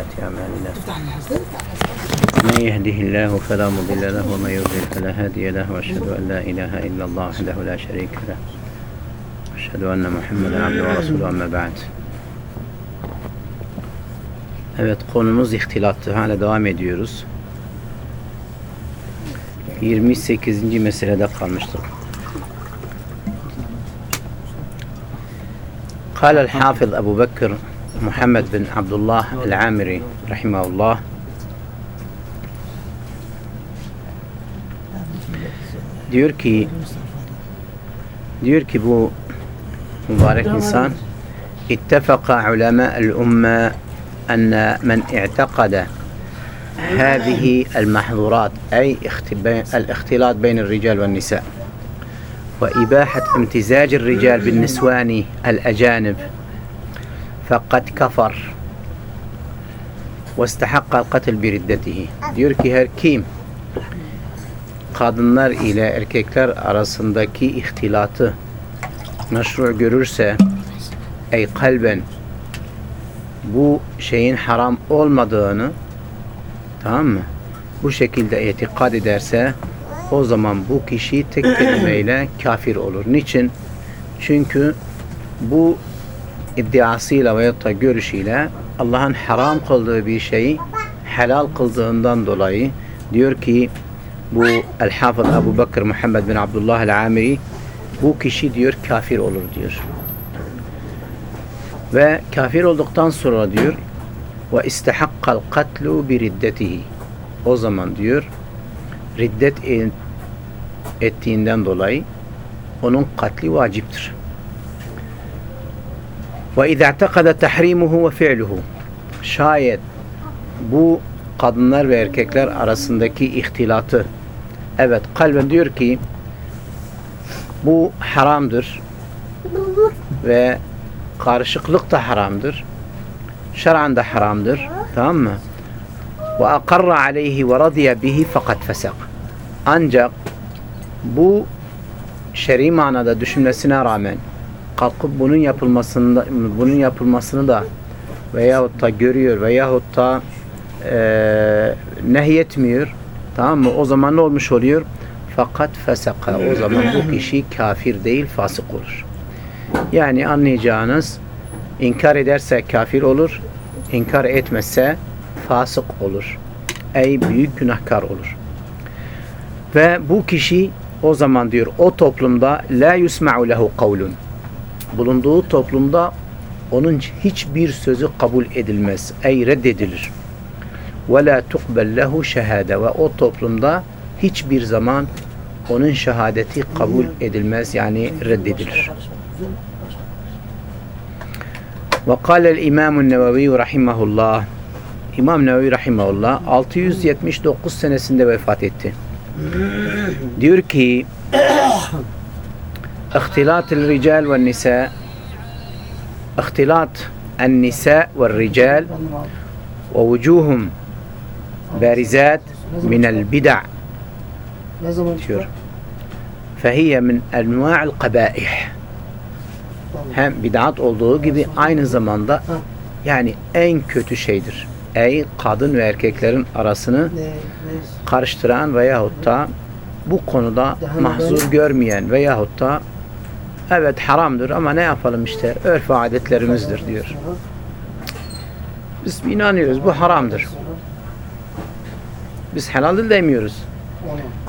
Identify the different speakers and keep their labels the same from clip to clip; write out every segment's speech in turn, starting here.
Speaker 1: سيئات أعمالنا من يهده الله فلا مضل له ومن يضلل فلا هادي له وأشهد أن لا إله إلا الله وحده لا شريك له وأشهد أن محمدا عبده ورسوله أما بعد Evet konumuz ihtilattı. Hala devam ediyoruz. 28. meselede kalmıştık. قال الحافظ أبو بكر محمد بن عبد الله العامري رحمه الله. diyor ki diyor ki bu mübarek insan اتفق علماء الأمة أن من اعتقد هذه المحظورات أي الاختلاط بين الرجال والنساء وإباحة امتزاج الرجال بالنسوان الأجانب fakat kafar ve istahakkal katil biriddetihi diyor ki her kim kadınlar ile erkekler arasındaki ihtilatı meşru görürse ey kalben bu şeyin haram olmadığını tamam mı? Bu şekilde itikad ederse o zaman bu kişi tek kelimeyle kafir olur. Niçin? Çünkü bu iddiasıyla veyahut da görüşüyle Allah'ın haram kıldığı bir şeyi helal kıldığından dolayı diyor ki bu El-Hafız Ebu Bekir Muhammed bin Abdullah El-Amiri bu kişi diyor kafir olur diyor. Ve kafir olduktan sonra diyor ve istahakkal katlu bi riddetihi. O zaman diyor riddet ettiğinden dolayı onun katli vaciptir. Ve izâ i'tekada tahrimuhu ve fi'luhu. Şayet bu kadınlar ve erkekler arasındaki ihtilatı evet kalben diyor ki bu haramdır ve karışıklık da haramdır. Şer'an da haramdır. Tamam mı? Ve akarra aleyhi ve radiye bihi fakat fesak. Ancak bu şer'i manada düşünmesine rağmen kalkıp bunun yapılmasında bunun yapılmasını da veyahut da görüyor veyahut da eee nehyetmiyor. Tamam mı? O zaman ne olmuş oluyor? Fakat fesaka. O zaman bu kişi kafir değil, fasık olur. Yani anlayacağınız inkar ederse kafir olur, inkar etmezse fasık olur. Ey büyük günahkar olur. Ve bu kişi o zaman diyor o toplumda la yusma'u lehu kavlun. Bulunduğu toplumda onun hiçbir sözü kabul edilmez. Ey reddedilir. Ve la tukbel lehu şehade ve o toplumda hiçbir zaman onun şehadeti kabul edilmez yani reddedilir. Ve kâlel İmam-ı Nevevi rahimahullah İmam Nevevi rahimahullah 679 senesinde vefat etti. Diyor ki اختلاط الرجال والنساء اختلاط النساء والرجال ووجوههم بارزات من البدع
Speaker 2: Ne zaman
Speaker 1: diyor. فهي من أنواع القبائح hem bid'at olduğu gibi aynı zamanda yani en kötü şeydir. Ey kadın ve erkeklerin arasını
Speaker 2: Ne, ne,
Speaker 1: karıştıran veyahut da bu konuda mahzur görmeyen veyahut da evet haramdır ama ne yapalım işte örf adetlerimizdir diyor. Biz inanıyoruz bu haramdır. Biz helaldir demiyoruz.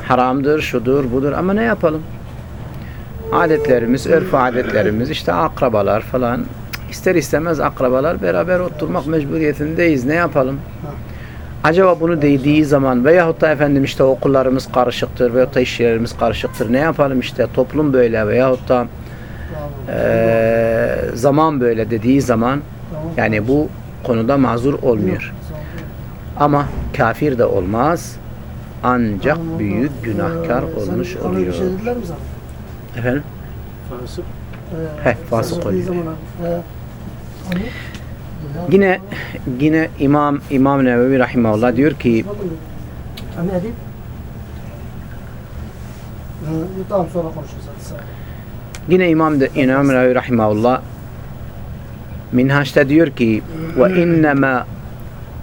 Speaker 1: Haramdır, şudur, budur ama ne yapalım? Adetlerimiz, örf adetlerimiz işte akrabalar falan ister istemez akrabalar beraber oturmak mecburiyetindeyiz. Ne yapalım? Acaba bunu dediği zaman veyahut da efendim işte okullarımız karışıktır veyahut da iş yerlerimiz karışıktır. Ne yapalım işte toplum böyle veyahut da eee, zaman böyle dediği zaman yani bu konuda mazur olmuyor. Ama kafir de olmaz. Ancak büyük günahkar olmuş oluyor. Efendim?
Speaker 3: Fasık.
Speaker 2: Ee,
Speaker 1: Heh, fasık oluyor.
Speaker 2: e,
Speaker 1: Yine yine İmam İmam Nevevi rahimahullah diyor ki
Speaker 2: Hani Ee, tamam sonra konuşuruz.
Speaker 1: Yine İmam İmam Nevevi rahimahullah Minhaç'ta diyor ki ve innema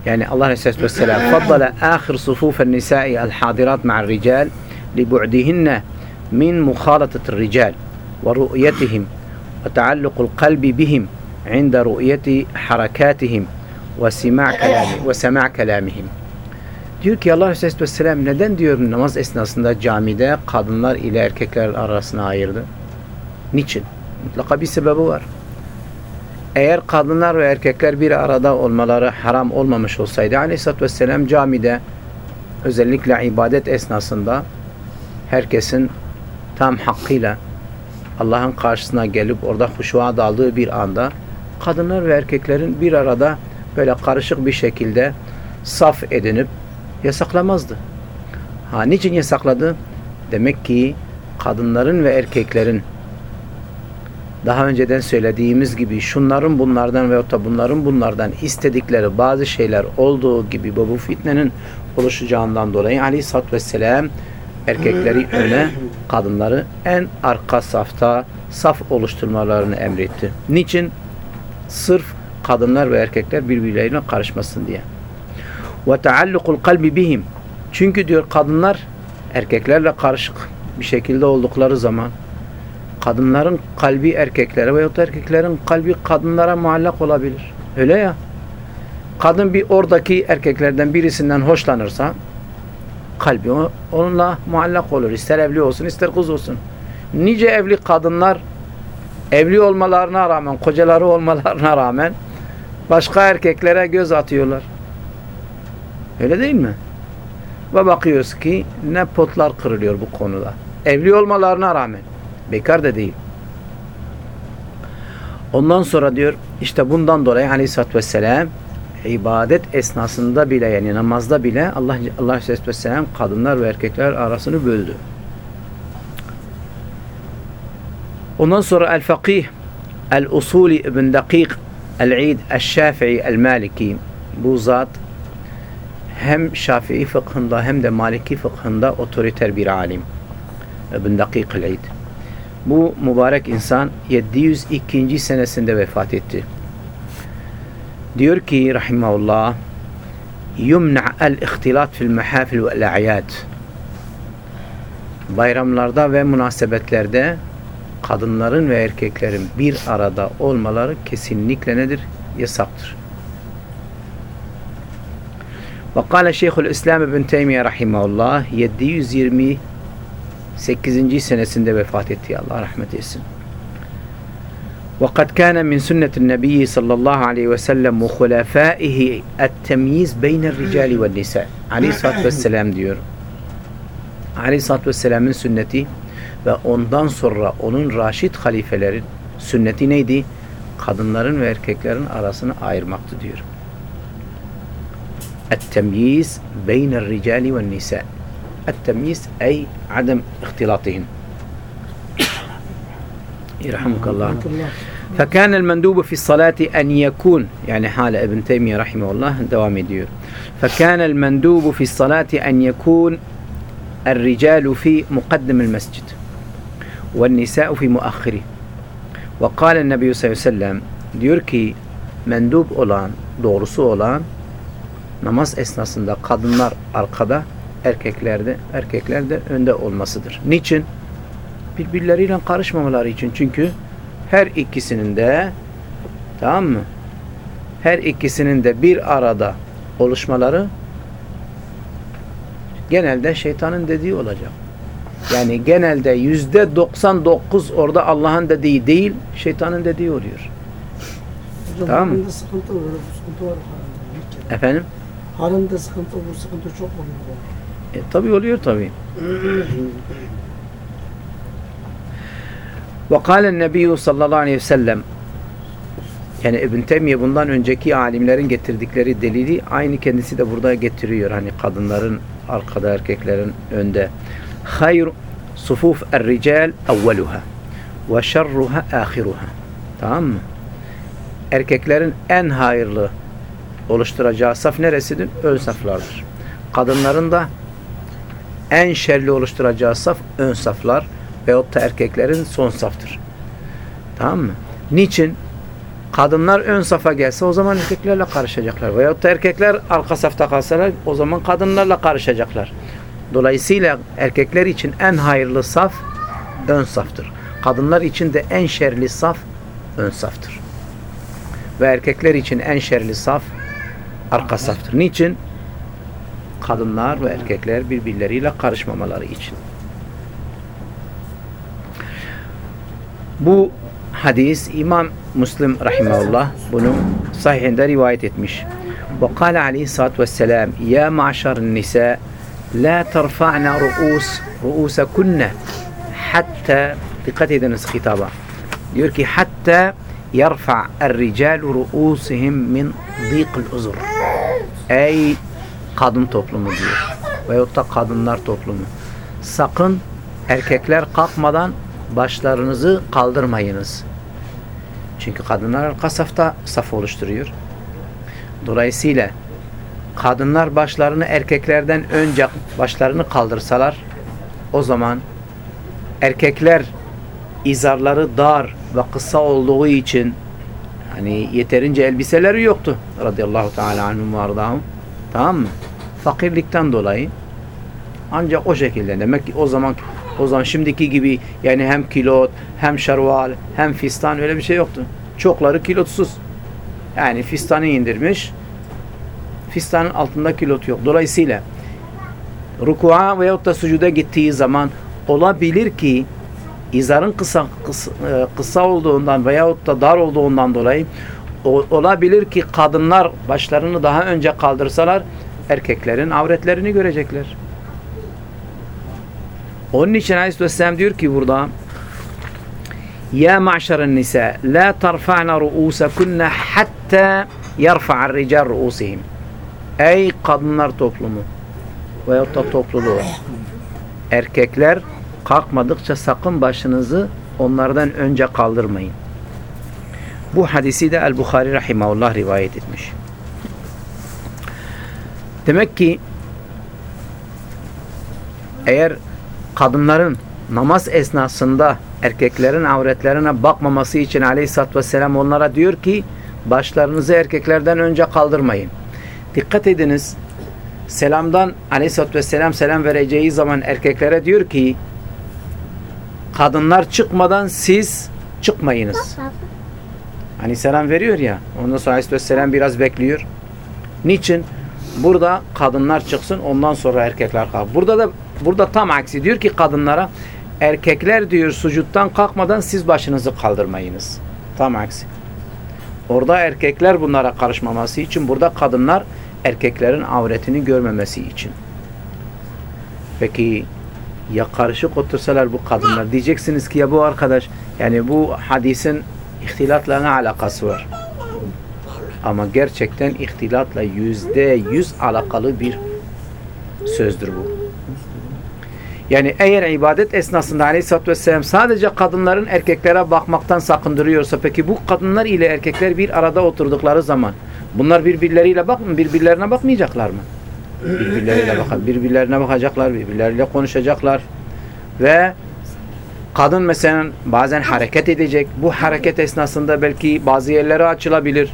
Speaker 1: Yani Allah Aleyhisselatü Vesselam faddala ahir sufufen nisai el hadirat ma'al rical li bu'dihinne min muhalatatir rical ve ru'yetihim ve taallukul kalbi bihim kelamihim. Diyor ki Allah Aleyhisselatü Vesselam neden diyor namaz esnasında camide kadınlar ile erkekler arasına ayırdı? Niçin? Mutlaka bir sebebi var. Eğer kadınlar ve erkekler bir arada olmaları haram olmamış olsaydı Aleyhisselatü Vesselam camide özellikle ibadet esnasında herkesin tam hakkıyla Allah'ın karşısına gelip orada huşuğa daldığı bir anda kadınlar ve erkeklerin bir arada böyle karışık bir şekilde saf edinip yasaklamazdı. Ha niçin yasakladı? Demek ki kadınların ve erkeklerin daha önceden söylediğimiz gibi şunların bunlardan veyahut da bunların bunlardan istedikleri bazı şeyler olduğu gibi bu fitnenin oluşacağından dolayı Aleyhisselatü Vesselam erkekleri öne, kadınları en arka safta saf oluşturmalarını emretti. Niçin? Sırf kadınlar ve erkekler birbirleriyle karışmasın diye. Ve taallukul kalbi bihim. Çünkü diyor kadınlar erkeklerle karışık bir şekilde oldukları zaman kadınların kalbi erkeklere veyahut da erkeklerin kalbi kadınlara muallak olabilir. Öyle ya. Kadın bir oradaki erkeklerden birisinden hoşlanırsa kalbi onunla muallak olur. İster evli olsun ister kız olsun. Nice evli kadınlar evli olmalarına rağmen, kocaları olmalarına rağmen başka erkeklere göz atıyorlar. Öyle değil mi? Ve bakıyoruz ki ne potlar kırılıyor bu konuda. Evli olmalarına rağmen. Bekar da değil. Ondan sonra diyor işte bundan dolayı aleyhissalatü vesselam ibadet esnasında bile yani namazda bile Allah Allah aleyhissalatü vesselam kadınlar ve erkekler arasını böldü. Ondan sonra el-fakih el-usuli ibn dakik el-id el-şafii el-maliki bu zat hem Şafii fıkhında hem de Maliki fıkhında otoriter bir alim. İbn Dakik el-İd. Bu mübarek insan 702. senesinde vefat etti. Diyor ki rahimahullah yumna el-ihtilat fil mahafil ve a'yad. Bayramlarda ve münasebetlerde kadınların ve erkeklerin bir arada olmaları kesinlikle nedir? Yasaktır. Ve kâle Şeyhülislam İbn Teymiye rahimahullah 728. senesinde vefat etti. Allah rahmet etsin. وقد كان من سنة النبي صلى الله عليه وسلم وخلفائه التمييز بين الرجال والنساء Aleyhisselatü Vesselam diyor. Aleyhisselatü Vesselam'ın sünneti ve ondan sonra onun raşid halifelerin sünneti neydi? Kadınların ve erkeklerin arasını ayırmaktı diyor. التمييز بين الرجال والنساء التمييز أي عدم اختلاطهن. يرحمك الله. فكان المندوب في الصلاة أن يكون يعني حال ابن تيمية رحمه الله دوام ديور فكان المندوب في الصلاة أن يكون الرجال في مقدم المسجد والنساء في مؤخره. وقال النبي صلى الله عليه وسلم diyor ki mendup olan, doğrusu olan namaz esnasında kadınlar arkada, erkekler de erkekler de önde olmasıdır. Niçin? Birbirleriyle karışmamaları için. Çünkü her ikisinin de tamam mı? Her ikisinin de bir arada oluşmaları genelde şeytanın dediği olacak. Yani genelde yüzde 99 orada Allah'ın dediği değil, şeytanın dediği oluyor.
Speaker 2: Hocam
Speaker 1: Tamam mı?
Speaker 2: sıkıntı var, sıkıntı var.
Speaker 1: Efendim?
Speaker 2: Haremde sıkıntı, bu sıkıntı çok oluyor.
Speaker 1: E, tabii oluyor tabii. Ve kâlen nebiyyü sallallahu aleyhi ve sellem yani İbn Teymiye bundan önceki alimlerin getirdikleri delili aynı kendisi de burada getiriyor. Hani kadınların arkada erkeklerin önde. Hayr sufuf er-rical evveluha ve şerruha ahiruha. Tamam mı? Erkeklerin en hayırlı oluşturacağı saf neresidir? Ön saflardır. Kadınların da en şerli oluşturacağı saf ön saflar veyahut da erkeklerin son saftır. Tamam mı? Niçin? kadınlar ön safa gelse o zaman erkeklerle karışacaklar. Veyahut da erkekler arka safta kalsalar o zaman kadınlarla karışacaklar. Dolayısıyla erkekler için en hayırlı saf ön saftır. Kadınlar için de en şerli saf ön saftır. Ve erkekler için en şerli saf arka saftır. Niçin? Kadınlar ve erkekler birbirleriyle karışmamaları için. Bu hadis İmam Müslim rahimahullah bunu sahihinde rivayet etmiş. Ve kâle aleyhissalatu vesselam Ya ma'şarın nisa la terfa'na ru'us ru'usakunne hatta dikkat ediniz hitaba. Diyor ki hatta yerfa er-rical ru'usihim min dık'l uzur. Ey kadın toplumu diyor. Veyahut da kadınlar toplumu. Sakın erkekler kalkmadan başlarınızı kaldırmayınız. Çünkü kadınlar arka safta saf oluşturuyor. Dolayısıyla kadınlar başlarını erkeklerden önce başlarını kaldırsalar o zaman erkekler izarları dar ve kısa olduğu için hani yeterince elbiseleri yoktu radıyallahu teala anhum ve ardahum tamam mı? Fakirlikten dolayı ancak o şekilde demek ki o zaman o zaman şimdiki gibi yani hem kilot hem şarval hem fistan öyle bir şey yoktu. Çokları kilotsuz. Yani fistanı indirmiş fistanın altında kilot yok. Dolayısıyla rukua veyahut da sucuda gittiği zaman olabilir ki izarın kısa, kısa, e, kısa olduğundan veyahut da dar olduğundan dolayı olabilir ki kadınlar başlarını daha önce kaldırsalar erkeklerin avretlerini görecekler. Onun için Aleyhisselam diyor ki burada Ya ma'şeren nisa la tarfa'na ru'usakunna hatta yarfa'ar rical ru'usihim Ey kadınlar toplumu veyahut da topluluğu erkekler kalkmadıkça sakın başınızı onlardan önce kaldırmayın. Bu hadisi de El-Bukhari Rahimahullah rivayet etmiş. Demek ki eğer kadınların namaz esnasında erkeklerin avretlerine bakmaması için aleyhissalatü vesselam onlara diyor ki başlarınızı erkeklerden önce kaldırmayın. Dikkat ediniz selamdan aleyhissalatü vesselam selam vereceği zaman erkeklere diyor ki kadınlar çıkmadan siz çıkmayınız. Hani selam veriyor ya ondan sonra aleyhissalatü vesselam biraz bekliyor. Niçin? Burada kadınlar çıksın ondan sonra erkekler kalk. Burada da burada tam aksi diyor ki kadınlara erkekler diyor sucuttan kalkmadan siz başınızı kaldırmayınız. Tam aksi. Orada erkekler bunlara karışmaması için burada kadınlar erkeklerin avretini görmemesi için. Peki ya karışık otursalar bu kadınlar diyeceksiniz ki ya bu arkadaş yani bu hadisin ihtilatla ne alakası var? Ama gerçekten ihtilatla yüzde yüz alakalı bir sözdür bu. Yani eğer ibadet esnasında aleyhissalatü vesselam sadece kadınların erkeklere bakmaktan sakındırıyorsa peki bu kadınlar ile erkekler bir arada oturdukları zaman bunlar birbirleriyle bak birbirlerine bakmayacaklar mı? Birbirleriyle bakar, birbirlerine bakacaklar, birbirleriyle konuşacaklar ve kadın mesela bazen hareket edecek. Bu hareket esnasında belki bazı yerleri açılabilir.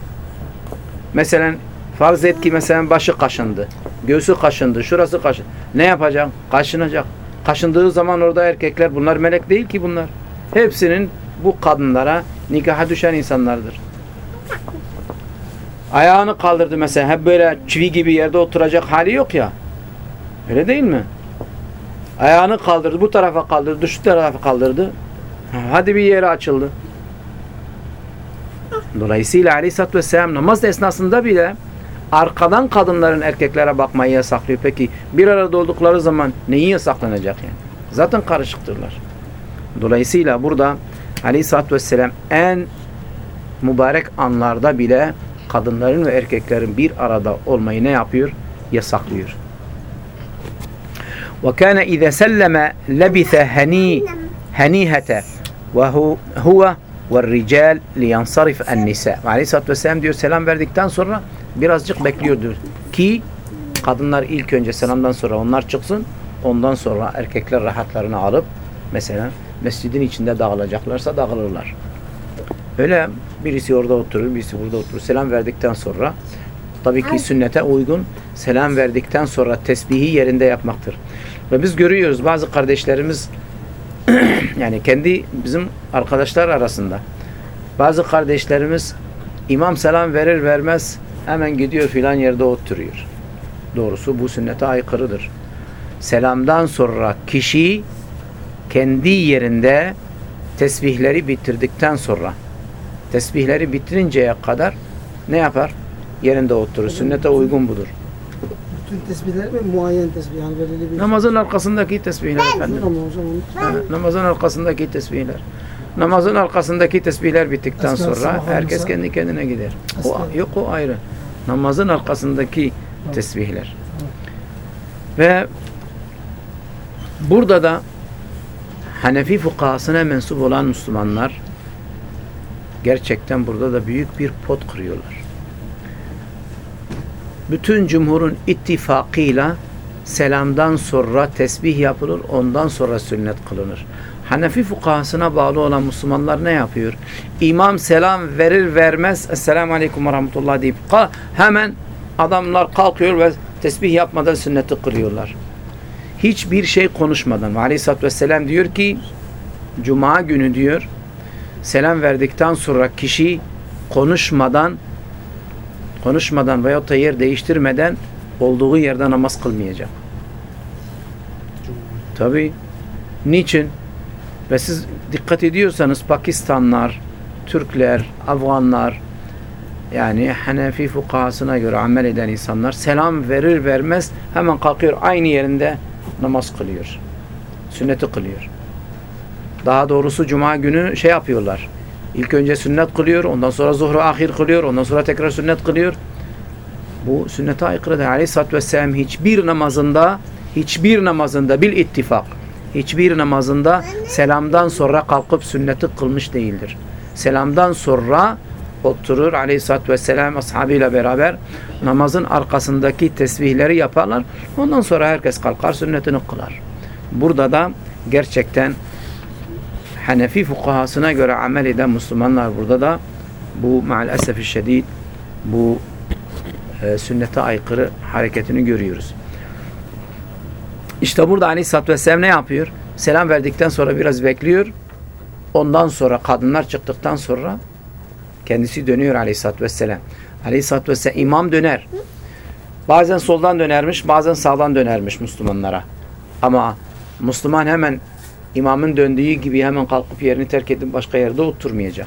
Speaker 1: Mesela farz et ki mesela başı kaşındı. Göğsü kaşındı. Şurası kaşındı. Ne yapacak? Kaşınacak. Kaşındığı zaman orada erkekler bunlar melek değil ki bunlar. Hepsinin bu kadınlara nikaha düşen insanlardır. Ayağını kaldırdı mesela. Hep böyle çivi gibi yerde oturacak hali yok ya. Öyle değil mi? Ayağını kaldırdı. Bu tarafa kaldırdı. Şu tarafa kaldırdı. Hadi bir yere açıldı. Dolayısıyla Aleyhisselatü Vesselam namaz esnasında bile arkadan kadınların erkeklere bakmayı yasaklıyor. Peki bir arada oldukları zaman neyi yasaklanacak yani? Zaten karışıktırlar. Dolayısıyla burada Aleyhisselatü Vesselam en mübarek anlarda bile kadınların ve erkeklerin bir arada olmayı ne yapıyor? Yasaklıyor. وكان إذا سلم لبث هني هنيهة وهو هو والرجال لينصرف النساء. Aleyhisselatü Vesselam diyor selam verdikten sonra birazcık bekliyordu ki kadınlar ilk önce selamdan sonra onlar çıksın ondan sonra erkekler rahatlarını alıp mesela mescidin içinde dağılacaklarsa dağılırlar. Öyle Birisi orada oturur, birisi burada oturur. Selam verdikten sonra tabii ki sünnete uygun selam verdikten sonra tesbihi yerinde yapmaktır. Ve biz görüyoruz bazı kardeşlerimiz yani kendi bizim arkadaşlar arasında bazı kardeşlerimiz imam selam verir vermez hemen gidiyor filan yerde oturuyor. Doğrusu bu sünnete aykırıdır. Selamdan sonra kişi kendi yerinde tesbihleri bitirdikten sonra tesbihleri bitirinceye kadar ne yapar? Yerinde oturur. Sünnete uygun budur.
Speaker 2: Bütün tesbihler mi muayyen tesbih yani belirli bir
Speaker 1: Namazın arkasındaki tesbihler efendim.
Speaker 2: Ama hocam onu
Speaker 1: Ha, namazın arkasındaki tesbihler. Namazın arkasındaki tesbihler bittikten
Speaker 2: Esnası
Speaker 1: sonra herkes kendi kendine gider. O, yok o ayrı. Namazın arkasındaki tesbihler. Ve burada da Hanefi fukahasına mensup olan Müslümanlar gerçekten burada da büyük bir pot kırıyorlar. Bütün cumhurun ittifakıyla selamdan sonra tesbih yapılır, ondan sonra sünnet kılınır. Hanefi fukahasına bağlı olan Müslümanlar ne yapıyor? İmam selam verir vermez Esselamu Aleyküm ve Rahmetullah deyip hemen adamlar kalkıyor ve tesbih yapmadan sünneti kılıyorlar. Hiçbir şey konuşmadan. Aleyhisselatü Vesselam diyor ki Cuma günü diyor selam verdikten sonra kişi konuşmadan konuşmadan veyahut da yer değiştirmeden olduğu yerde namaz kılmayacak. Tabi. Niçin? Ve siz dikkat ediyorsanız Pakistanlar, Türkler, Afganlar yani Hanefi fukahasına göre amel eden insanlar selam verir vermez hemen kalkıyor aynı yerinde namaz kılıyor. Sünneti kılıyor. Daha doğrusu cuma günü şey yapıyorlar. İlk önce sünnet kılıyor, ondan sonra zuhru ahir kılıyor, ondan sonra tekrar sünnet kılıyor. Bu sünnete aykırıdır. Aleyhisselatü Vesselam hiçbir namazında hiçbir namazında bil ittifak hiçbir namazında selamdan sonra kalkıp sünneti kılmış değildir. Selamdan sonra oturur Aleyhisselatü Vesselam ashabıyla beraber namazın arkasındaki tesbihleri yaparlar. Ondan sonra herkes kalkar sünnetini kılar. Burada da gerçekten Hanefi fukahasına göre amel eden Müslümanlar burada da bu maalesef şiddet bu e, sünnete aykırı hareketini görüyoruz. İşte burada Aleyhisselatü Vesselam ne yapıyor? Selam verdikten sonra biraz bekliyor. Ondan sonra kadınlar çıktıktan sonra kendisi dönüyor Aleyhisselatü Vesselam. Aleyhisselatü Vesselam imam döner. Bazen soldan dönermiş, bazen sağdan dönermiş Müslümanlara. Ama Müslüman hemen imamın döndüğü gibi hemen kalkıp yerini terk edip başka yerde oturmayacak.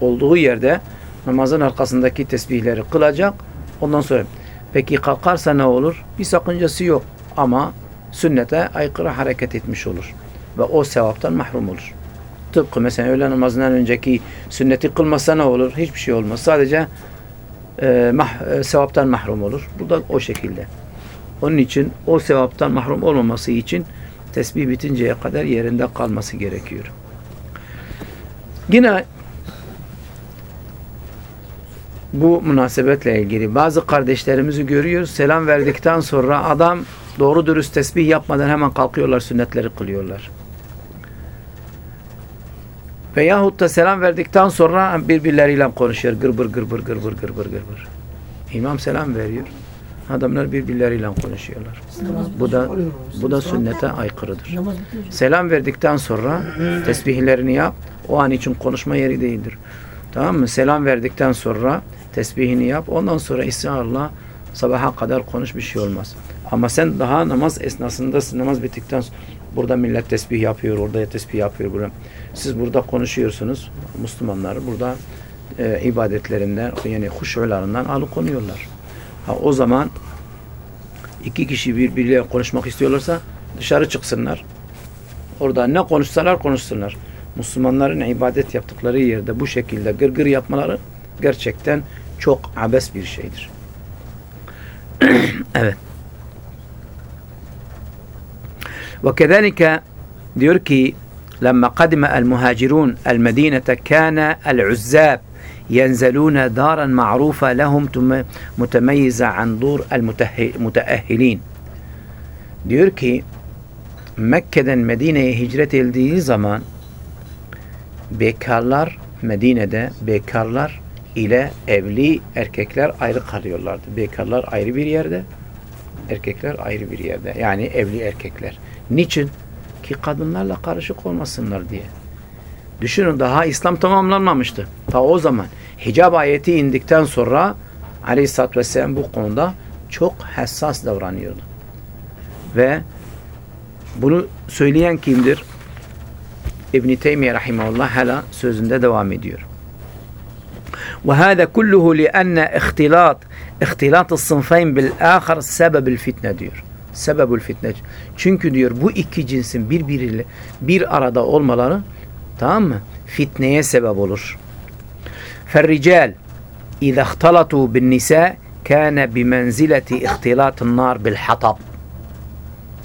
Speaker 1: Olduğu yerde namazın arkasındaki tesbihleri kılacak. Ondan sonra peki kalkarsa ne olur? Bir sakıncası yok. Ama sünnete aykırı hareket etmiş olur. Ve o sevaptan mahrum olur. Tıpkı mesela öğle namazından önceki sünneti kılmasa ne olur? Hiçbir şey olmaz. Sadece e, mah, e, sevaptan mahrum olur. Bu da o şekilde. Onun için o sevaptan mahrum olmaması için tesbih bitinceye kadar yerinde kalması gerekiyor. Yine bu münasebetle ilgili bazı kardeşlerimizi görüyoruz. Selam verdikten sonra adam doğru dürüst tesbih yapmadan hemen kalkıyorlar sünnetleri kılıyorlar. Veyahut da selam verdikten sonra birbirleriyle konuşuyor. Gırbır gırbır gırbır gırbır gırbır. İmam selam veriyor. Adamlar birbirleriyle konuşuyorlar. Bu da bu da sünnete aykırıdır. Selam verdikten sonra tesbihlerini yap. O an için konuşma yeri değildir. Tamam mı? Selam verdikten sonra tesbihini yap. Ondan sonra ısrarla sabaha kadar konuş bir şey olmaz. Ama sen daha namaz esnasında namaz bittikten sonra burada millet tesbih yapıyor, orada tesbih yapıyor. Burada. Siz burada konuşuyorsunuz. Müslümanlar burada e, ibadetlerinden yani huşularından alıkonuyorlar. Ha, o zaman iki kişi birbiriyle konuşmak istiyorlarsa dışarı çıksınlar. Orada ne konuşsalar konuşsunlar. Müslümanların ibadet yaptıkları yerde bu şekilde gırgır yapmaları gerçekten çok abes bir şeydir. evet. وكذلك diyor ki لما قدم المهاجرون المدينة كان العزاب ينزلون دارا معروفة لهم تم- متميزة عن دور المتأهلين diyor ki Mekke'den Medine'ye hicret edildiği zaman bekarlar Medine'de bekarlar ile evli erkekler ayrı kalıyorlardı. Bekarlar ayrı bir yerde, erkekler ayrı bir yerde. Yani evli erkekler. Niçin? Ki kadınlarla karışık olmasınlar diye. Düşünün daha İslam tamamlanmamıştı. Ta o zaman hicab ayeti indikten sonra Aleyhisselatü Vesselam bu konuda çok hassas davranıyordu. Ve bunu söyleyen kimdir? İbn Teymiye rahimehullah hala sözünde devam ediyor. وهذا كله لأن اختلاط اختلاط الصنفين بالآخر سبب الفتنة diyor. Sebebül fitne. Çünkü diyor bu iki cinsin birbiriyle bir arada olmaları tamam mı? Fitneye sebep olur. فالرجال إذا اختلطوا بالنساء كان بمنزلة اختلاط النار بالحطب.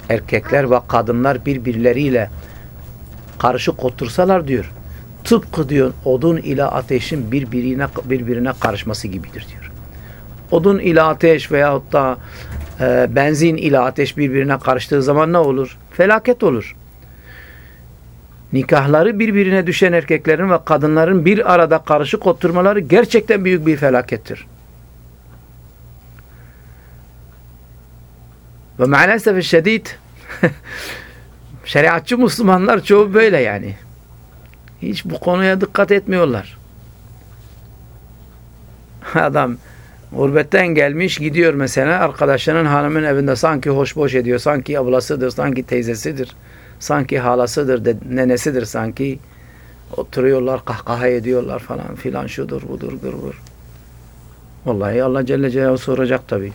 Speaker 1: Erkekler ve kadınlar birbirleriyle karışık otursalar diyor. Tıpkı diyor odun ile ateşin birbirine birbirine karışması gibidir diyor. Odun ile ateş veyahut da e, benzin ile ateş birbirine karıştığı zaman ne olur? Felaket olur. Nikahları birbirine düşen erkeklerin ve kadınların bir arada karışık oturmaları gerçekten büyük bir felakettir. Ve maalesef şiddet şeriatçı Müslümanlar çoğu böyle yani. Hiç bu konuya dikkat etmiyorlar. Adam Gurbetten gelmiş gidiyor mesela arkadaşının hanımın evinde sanki hoşboş ediyor. Sanki ablasıdır, sanki teyzesidir. Sanki halasıdır, de, nenesidir sanki. Oturuyorlar, kahkaha ediyorlar falan filan şudur budur gırbır. Vallahi Allah Celle Celaluhu soracak tabi.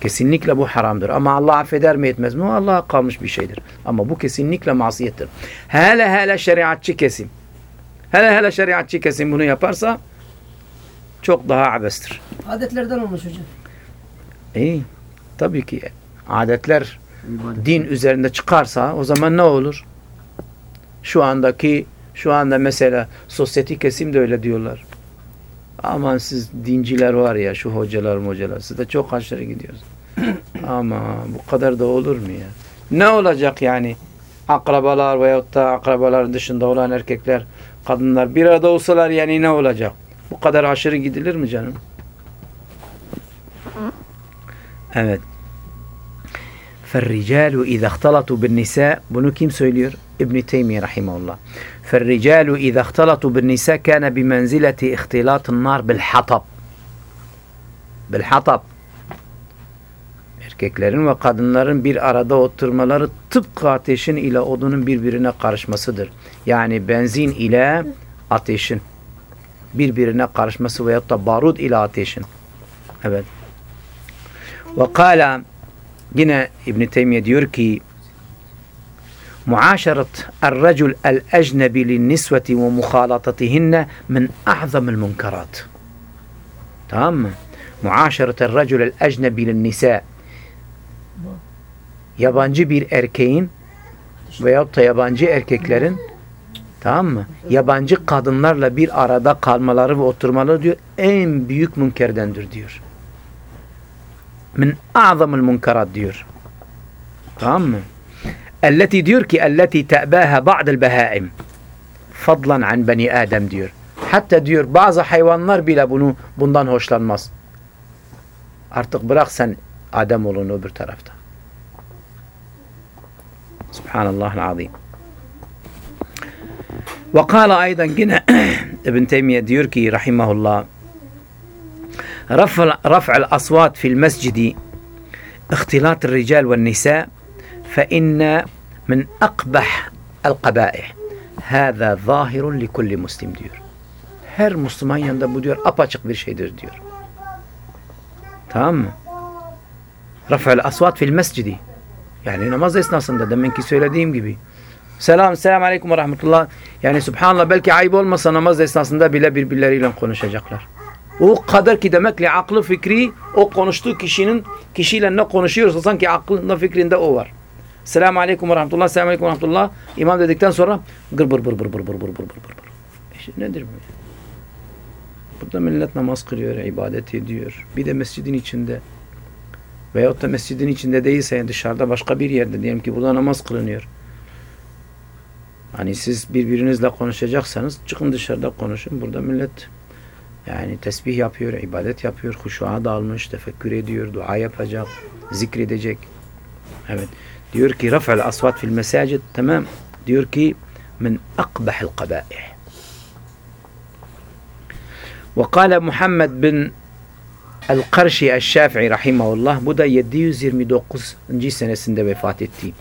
Speaker 1: Kesinlikle bu haramdır. Ama Allah affeder mi etmez mi? O Allah'a kalmış bir şeydir. Ama bu kesinlikle masiyettir. Hele hele şeriatçı kesim. Hele hele şeriatçı kesim bunu yaparsa çok daha abestir.
Speaker 2: Adetlerden olmuş hocam.
Speaker 1: İyi. Tabii ki adetler din üzerinde çıkarsa o zaman ne olur? Şu andaki şu anda mesela sosyeti kesim de öyle diyorlar. Aman siz dinciler var ya şu hocalar hocalar siz de çok aşırı gidiyorsunuz. Ama bu kadar da olur mu ya? Ne olacak yani? Akrabalar veyahut da akrabaların dışında olan erkekler, kadınlar bir arada olsalar yani ne olacak? Bu kadar aşırı gidilir mi canım? Evet. فَالرِّجَالُ اِذَا اخْتَلَطُوا بِالنِّسَاءِ Bunu kim söylüyor? İbn-i Teymiye rahimahullah. فَالرِّجَالُ اِذَا اخْتَلَطُوا بِالنِّسَاءِ كَانَ بِمَنْزِلَةِ اِخْتِلَاطِ النَّارِ بِالْحَطَبِ Bilhatab. Erkeklerin ve kadınların bir arada oturmaları tıpkı ateşin ile odunun birbirine karışmasıdır. Yani benzin ile ateşin birbirine karışması veyahut da barut ile ateşin. Evet. Ve kâle yine İbn Teymiye diyor ki muaşeret el-recul el-ecnebi lin-nisveti ve muhalatatihinne min a'zamil munkarat. Tamam mı? Muaşeret el-recul el-ecnebi lin-nisa yabancı bir erkeğin veyahut da yabancı erkeklerin tamam mı? Yabancı kadınlarla bir arada kalmaları ve oturmaları diyor en büyük münkerdendir diyor. من أعظم المنكرات ديور. تمام؟ التي ديورك التي تأباها بعض البهائم. فضلا عن بني آدم ديور. حتى ديور بعض حيوان حيوانات بلا بنو بندان هوشلانماز artık bıraksan Adem olun öbür tarafta. Subhanallah azim. Ve kala aydan yine ابن تيمية diyor رحمه الله رفع رفع الأصوات في المسجد اختلاط الرجال والنساء فإن من أقبح القبائح هذا ظاهر لكل مسلم diyor. Her Müslüman yanında bu diyor apaçık bir şeydir diyor. Tamam mı? Rafa'l asvat fil mescidi. Yani namaz esnasında deminki söylediğim gibi. Selam, selam aleyküm ve rahmetullah. Yani subhanallah belki ayıp olmasa namaz esnasında bile birbirleriyle konuşacaklar. O kadar ki demek ki aklı fikri o konuştuğu kişinin kişiyle ne konuşuyorsa sanki aklında fikrinde o var. Selamun aleyküm ve rahmetullah, selamun aleyküm ve rahmetullah. İmam dedikten sonra gır bır bır bır bır bır bır bır bır bır. İşte nedir bu? Burada millet namaz kılıyor, ibadet ediyor. Bir de mescidin içinde veyahut da mescidin içinde değilse yani dışarıda başka bir yerde diyelim ki burada namaz kılınıyor. Hani siz birbirinizle konuşacaksanız çıkın dışarıda konuşun. Burada millet yani tesbih yapıyor, ibadet yapıyor, huşuğa dalmış, tefekkür ediyor, dua yapacak, zikredecek. Evet. Diyor ki raf'al asvat fil mesacid tamam. Diyor ki min akbahil kabaih. وقال محمد بن El-Karşi Eş-Şafii rahimahullah bu da 729. senesinde vefat etti.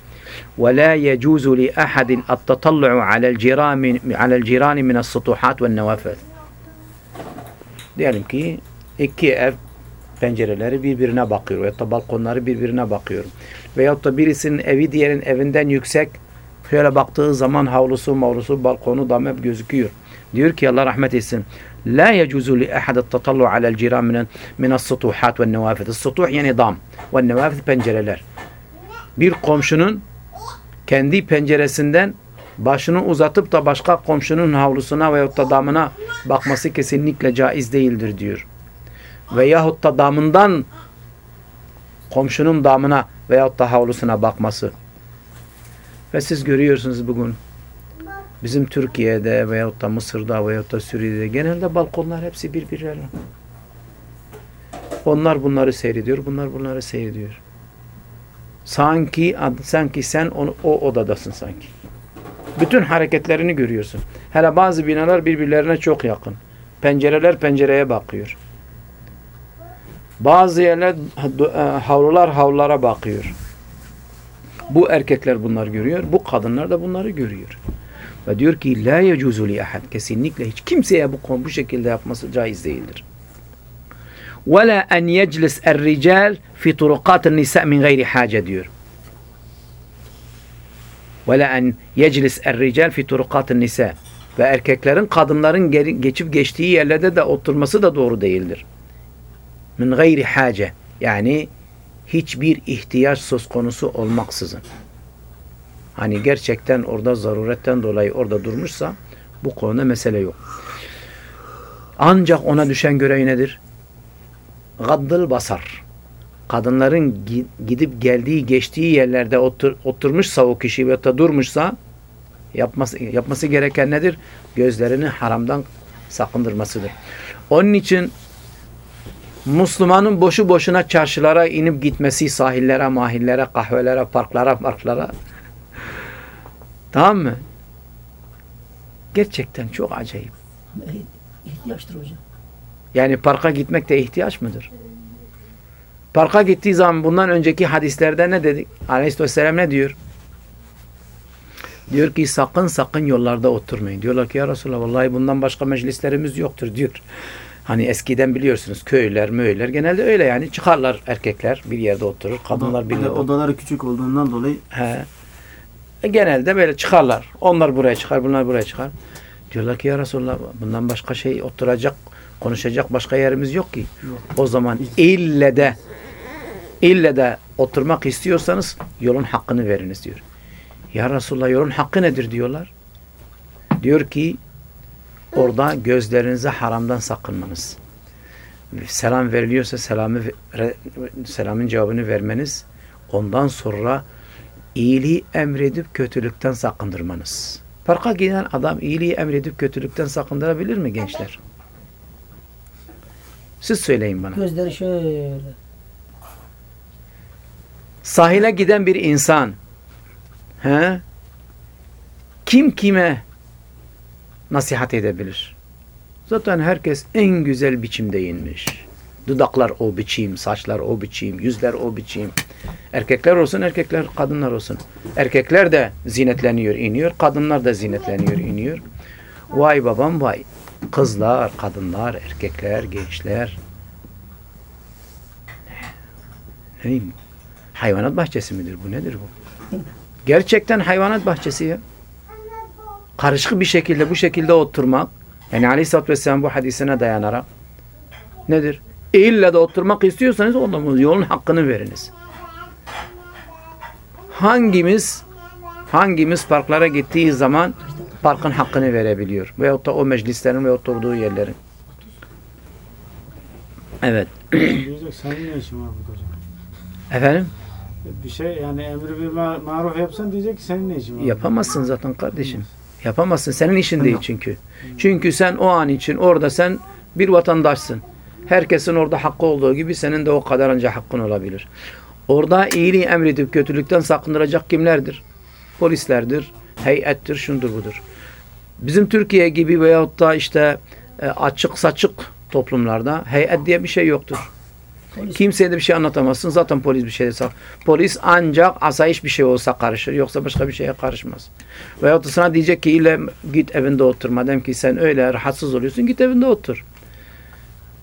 Speaker 1: ولا يجوز لأحد التطلع على الجيران على الجيران من السطوحات والنوافذ. Diyelim ki iki ev pencereleri birbirine bakıyor veyahut da balkonları birbirine bakıyor. Veyahut da birisinin evi diğerinin evinden yüksek şöyle baktığı zaman havlusu, mavlusu, balkonu, dam hep gözüküyor. Diyor ki Allah rahmet etsin. La yecuzu li ahad at-tatallu ala'l ciran min min as-sutuhat ve'n nevafid. As-sutuh yani dam ve nevafid pencereler. Bir komşunun kendi penceresinden başını uzatıp da başka komşunun havlusuna veyahut da damına bakması kesinlikle caiz değildir diyor. Veyahut da damından komşunun damına veyahut da havlusuna bakması. Ve siz görüyorsunuz bugün bizim Türkiye'de veyahut da Mısır'da veyahut da Suriye'de genelde balkonlar hepsi birbirlerine. Onlar bunları seyrediyor, bunlar bunları seyrediyor. Sanki sanki sen onu, o odadasın sanki. Bütün hareketlerini görüyorsun. Hele bazı binalar birbirlerine çok yakın. Pencereler pencereye bakıyor. Bazı yerler e, havlular havlulara bakıyor. Bu erkekler bunları görüyor. Bu kadınlar da bunları görüyor. Ve diyor ki la yecuzu li ahad. Kesinlikle hiç kimseye bu konu bu şekilde yapması caiz değildir. Ve la en yeclis er-rical fi turuqatin nisa min gayri hace diyor. Ve la en yeclis er-rical fi. Ve erkeklerin kadınların geçip geçtiği yerlerde de oturması da doğru değildir. Min gayri hace. Yani hiçbir ihtiyaç söz konusu olmaksızın. Hani gerçekten orada zaruretten dolayı orada durmuşsa bu konuda mesele yok. Ancak ona düşen görev nedir? Gaddıl basar. Kadınların gidip geldiği, geçtiği yerlerde otur, oturmuşsa o kişi veya da durmuşsa yapması, yapması gereken nedir? Gözlerini haramdan sakındırmasıdır. Onun için Müslümanın boşu boşuna çarşılara inip gitmesi, sahillere, mahillere, kahvelere, parklara, parklara Tamam mı? Gerçekten çok acayip.
Speaker 2: İhtiyaçtır hocam.
Speaker 1: Yani parka gitmek de ihtiyaç mıdır? Parka gittiği zaman bundan önceki hadislerde ne dedik? Aleyhisselam ne diyor? Diyor ki sakın sakın yollarda oturmayın. Diyorlar ki ya Resulallah vallahi bundan başka meclislerimiz yoktur diyor. Hani eskiden biliyorsunuz köyler, möyler genelde öyle yani çıkarlar erkekler bir yerde oturur. Kadınlar bir yerde oturur.
Speaker 3: Odaları küçük olduğundan dolayı
Speaker 1: He. E, genelde böyle çıkarlar. Onlar buraya çıkar, bunlar buraya çıkar. Diyorlar ki ya Resulallah bundan başka şey oturacak, konuşacak başka yerimiz yok ki.
Speaker 3: Yok.
Speaker 1: O zaman ille de ille de oturmak istiyorsanız yolun hakkını veriniz diyor. Ya Resulallah yolun hakkı nedir diyorlar. Diyor ki orada gözlerinize haramdan sakınmanız. Selam veriliyorsa selamı selamın cevabını vermeniz. Ondan sonra iyiliği emredip kötülükten sakındırmanız. Parka giden adam iyiliği emredip kötülükten sakındırabilir mi gençler? Siz söyleyin bana.
Speaker 2: Gözleri şöyle.
Speaker 1: Sahile giden bir insan he, kim kime nasihat edebilir? Zaten herkes en güzel biçimde inmiş. Dudaklar o biçim, saçlar o biçim, yüzler o biçim. Erkekler olsun, erkekler, kadınlar olsun. Erkekler de zinetleniyor, iniyor. Kadınlar da zinetleniyor, iniyor. Vay babam vay. Kızlar, kadınlar, erkekler, gençler. Ne? Hayvanat bahçesi midir bu? Nedir bu? Gerçekten hayvanat bahçesi ya. Karışık bir şekilde bu şekilde oturmak yani Aleyhisselatü Vesselam bu hadisine dayanarak nedir? E illa da oturmak istiyorsanız o zaman yolun hakkını veriniz. Hangimiz hangimiz parklara gittiği zaman parkın hakkını verebiliyor? Veyahut da o meclislerin ve oturduğu yerlerin. Evet. Efendim?
Speaker 3: Bir şey yani emri bir ma- maruf yapsan diyecek ki senin ne işin var?
Speaker 1: Yapamazsın zaten kardeşim. Yapamazsın. Senin işin değil çünkü. Çünkü sen o an için orada sen bir vatandaşsın. Herkesin orada hakkı olduğu gibi senin de o kadar önce hakkın olabilir. Orada iyiliği emredip kötülükten sakındıracak kimlerdir? Polislerdir, heyettir, şundur budur. Bizim Türkiye gibi veyahut da işte e, açık saçık toplumlarda heyet diye bir şey yoktur. Kimseye de bir şey anlatamazsın. Zaten polis bir şey sak. Polis ancak asayiş bir şey olsa karışır. Yoksa başka bir şeye karışmaz. Veyahut da sana diyecek ki ile git evinde otur. Madem ki sen öyle rahatsız oluyorsun git evinde otur.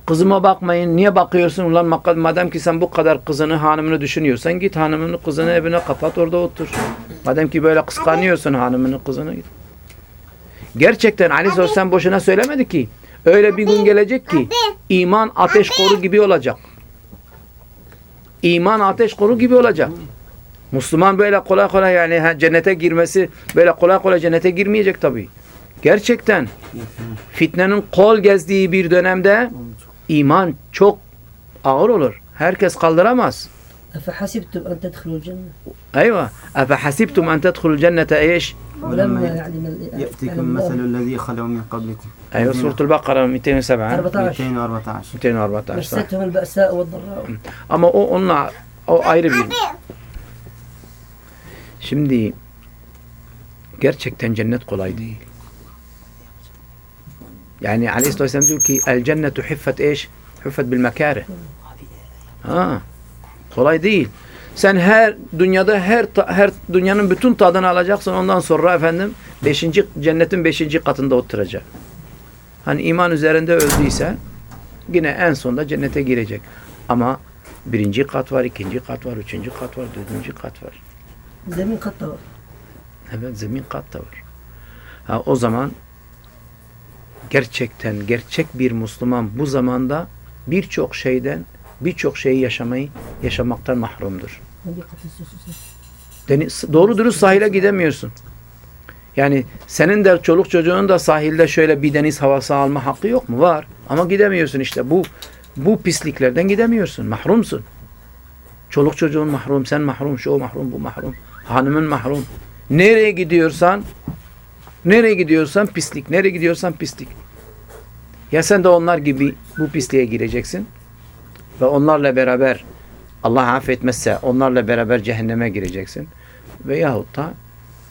Speaker 1: Kızıma bakmayın. Niye bakıyorsun? Ulan madem ki sen bu kadar kızını, hanımını düşünüyorsan git hanımını, kızını evine kapat orada otur. Madem ki böyle kıskanıyorsun hanımını, kızını git. Gerçekten Ali Zor sen boşuna söylemedi ki. Öyle bir gün gelecek ki iman ateş koru gibi olacak. İman ateş koru gibi olacak. Müslüman böyle kolay kolay yani cennete girmesi böyle kolay kolay cennete girmeyecek tabii. Gerçekten fitnenin kol gezdiği bir dönemde iman çok ağır olur. Herkes kaldıramaz.
Speaker 2: أفحسبتم أن تدخلوا الجنة؟
Speaker 1: أيوة. أفحسبتم أن تدخلوا الجنة إيش؟
Speaker 2: ولما
Speaker 3: يأتيكم مثل الذي خلوا من قبلكم.
Speaker 1: أيوة سورة البقرة 207
Speaker 3: 214
Speaker 1: 214
Speaker 2: مستهم البأساء والضراء.
Speaker 1: أما أو أنا أو أيربي. شمدي gerçekten cennet kolay değil. يعني عليه الصلاة والسلام يقول el الجنة حفت إيش؟ حفت بالمكاره. makare. Kolay değil. Sen her dünyada her her dünyanın bütün tadını alacaksın. Ondan sonra efendim beşinci cennetin beşinci katında oturacak. Hani iman üzerinde öldüyse yine en sonunda cennete girecek. Ama birinci kat var, ikinci kat var, üçüncü kat var, dördüncü kat var.
Speaker 2: zemin katta var.
Speaker 1: Evet zemin kat da var. Ha, o zaman gerçekten gerçek bir Müslüman bu zamanda birçok şeyden birçok şeyi yaşamayı yaşamaktan mahrumdur. Deniz, doğru dürüst sahile gidemiyorsun. Yani senin de çoluk çocuğun da sahilde şöyle bir deniz havası alma hakkı yok mu? Var. Ama gidemiyorsun işte. Bu bu pisliklerden gidemiyorsun. Mahrumsun. Çoluk çocuğun mahrum, sen mahrum, şu mahrum, bu mahrum. Hanımın mahrum. Nereye gidiyorsan nereye gidiyorsan pislik. Nereye gidiyorsan pislik. Ya sen de onlar gibi bu pisliğe gireceksin ve onlarla beraber Allah affetmezse onlarla beraber cehenneme gireceksin. Veyahut da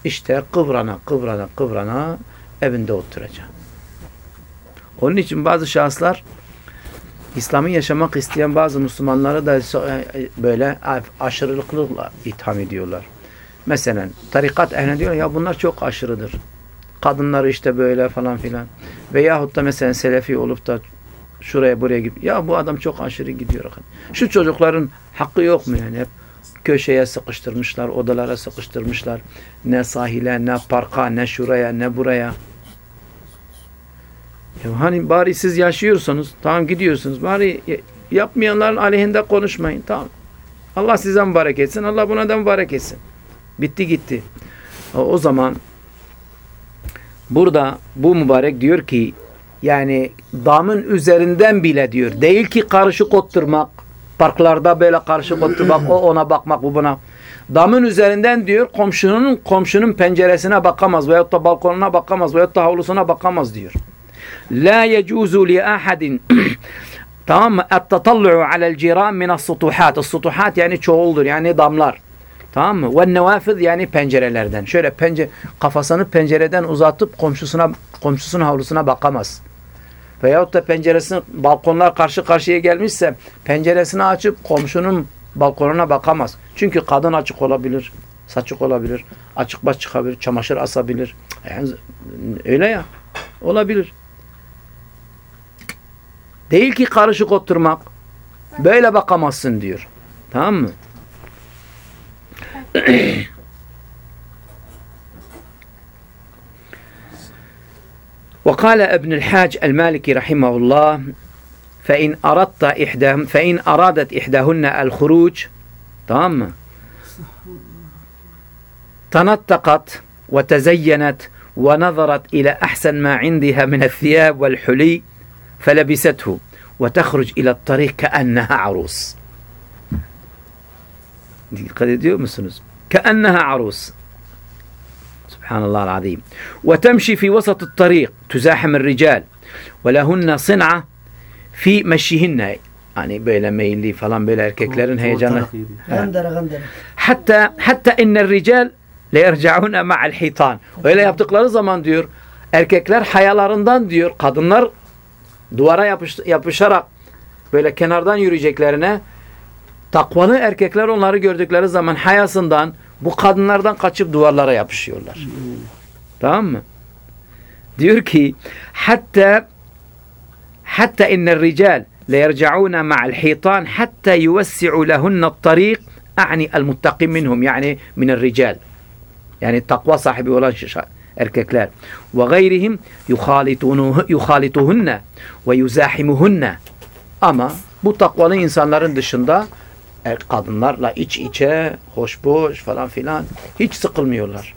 Speaker 1: işte kıvrana kıvrana kıvrana evinde oturacaksın. Onun için bazı şahıslar İslam'ı yaşamak isteyen bazı Müslümanları da so- e, böyle aşırılıkla itham ediyorlar. Mesela tarikat ehline diyor ya bunlar çok aşırıdır. Kadınları işte böyle falan filan. Veyahut da mesela selefi olup da şuraya buraya gidip ya bu adam çok aşırı gidiyor. Şu çocukların hakkı yok mu yani hep köşeye sıkıştırmışlar, odalara sıkıştırmışlar. Ne sahile, ne parka, ne şuraya, ne buraya. Ya hani bari siz yaşıyorsunuz, tamam gidiyorsunuz. Bari yapmayanların aleyhinde konuşmayın. Tamam. Allah size mübarek etsin. Allah buna da mübarek etsin. Bitti gitti. O zaman burada bu mübarek diyor ki yani damın üzerinden bile diyor. Değil ki karışık oturmak. Parklarda böyle karışık oturmak. O ona bakmak, bu buna. Damın üzerinden diyor komşunun komşunun penceresine bakamaz veyahut da balkonuna bakamaz veyahut da havlusuna bakamaz diyor. La yecuzu li ahadin tamam mı? Et-tatallu'u alel ciran min as-sutuhat. As-sutuhat yani çoğuldur yani damlar. Tamam mı? Ve nevafiz yani pencerelerden. Şöyle pencere kafasını pencereden uzatıp komşusuna komşusunun havlusuna bakamaz. Veyahut da penceresini balkonlar karşı karşıya gelmişse penceresini açıp komşunun balkonuna bakamaz. Çünkü kadın açık olabilir, saçık olabilir, açık baş çıkabilir, çamaşır asabilir. Yani öyle ya. Olabilir. Değil ki karışık oturmak. Böyle bakamazsın diyor. Tamam mı? وقال ابن الحاج المالكي رحمه الله فإن أردت إحداهم فإن أرادت إحداهن الخروج تمام تنطقت وتزينت ونظرت إلى أحسن ما عندها من الثياب والحلي فلبسته وتخرج إلى الطريق كأنها عروس? كأنها عروس Subhanallah azim. Ve temşi fi vasat tarik tuzahim rical ve lehunne sın'a fi meşihinne hani böyle meyilli falan böyle erkeklerin heyecanı. Hatta hatta inner rical le yercaun ma'al hitan. Öyle yaptıkları zaman diyor erkekler hayalarından diyor kadınlar duvara yapış, yapışarak böyle kenardan yürüyeceklerine takvalı erkekler onları gördükleri zaman hayasından bu kadınlardan kaçıp duvarlara yapışıyorlar. Hmm. Tamam mı? Diyor ki hatta hatta inner rical leyercauna ma'al hitan hatta yuvessi'u lehunne't tarik a'ni el muttaqim minhum yani minel rical. Yani takva sahibi olan şişan erkekler ve gayrihim yuhalituhunne ve yuzahimuhunne ama bu takvalı insanların dışında kadınlarla iç içe hoşboş falan filan hiç sıkılmıyorlar.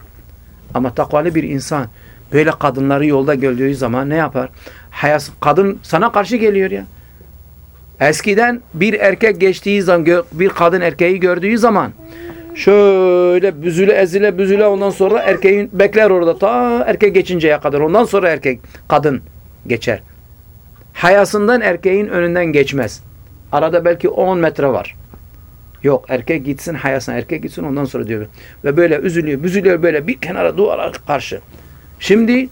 Speaker 1: Ama takvalı bir insan böyle kadınları yolda gördüğü zaman ne yapar? Hayas, kadın sana karşı geliyor ya. Eskiden bir erkek geçtiği zaman bir kadın erkeği gördüğü zaman şöyle büzüle ezile büzüle ondan sonra erkeğin bekler orada ta erkek geçinceye kadar. Ondan sonra erkek kadın geçer. Hayasından erkeğin önünden geçmez. Arada belki 10 metre var. Yok erkek gitsin hayasına erkek gitsin ondan sonra diyor. Ve böyle üzülüyor büzülüyor böyle bir kenara duvara karşı. Şimdi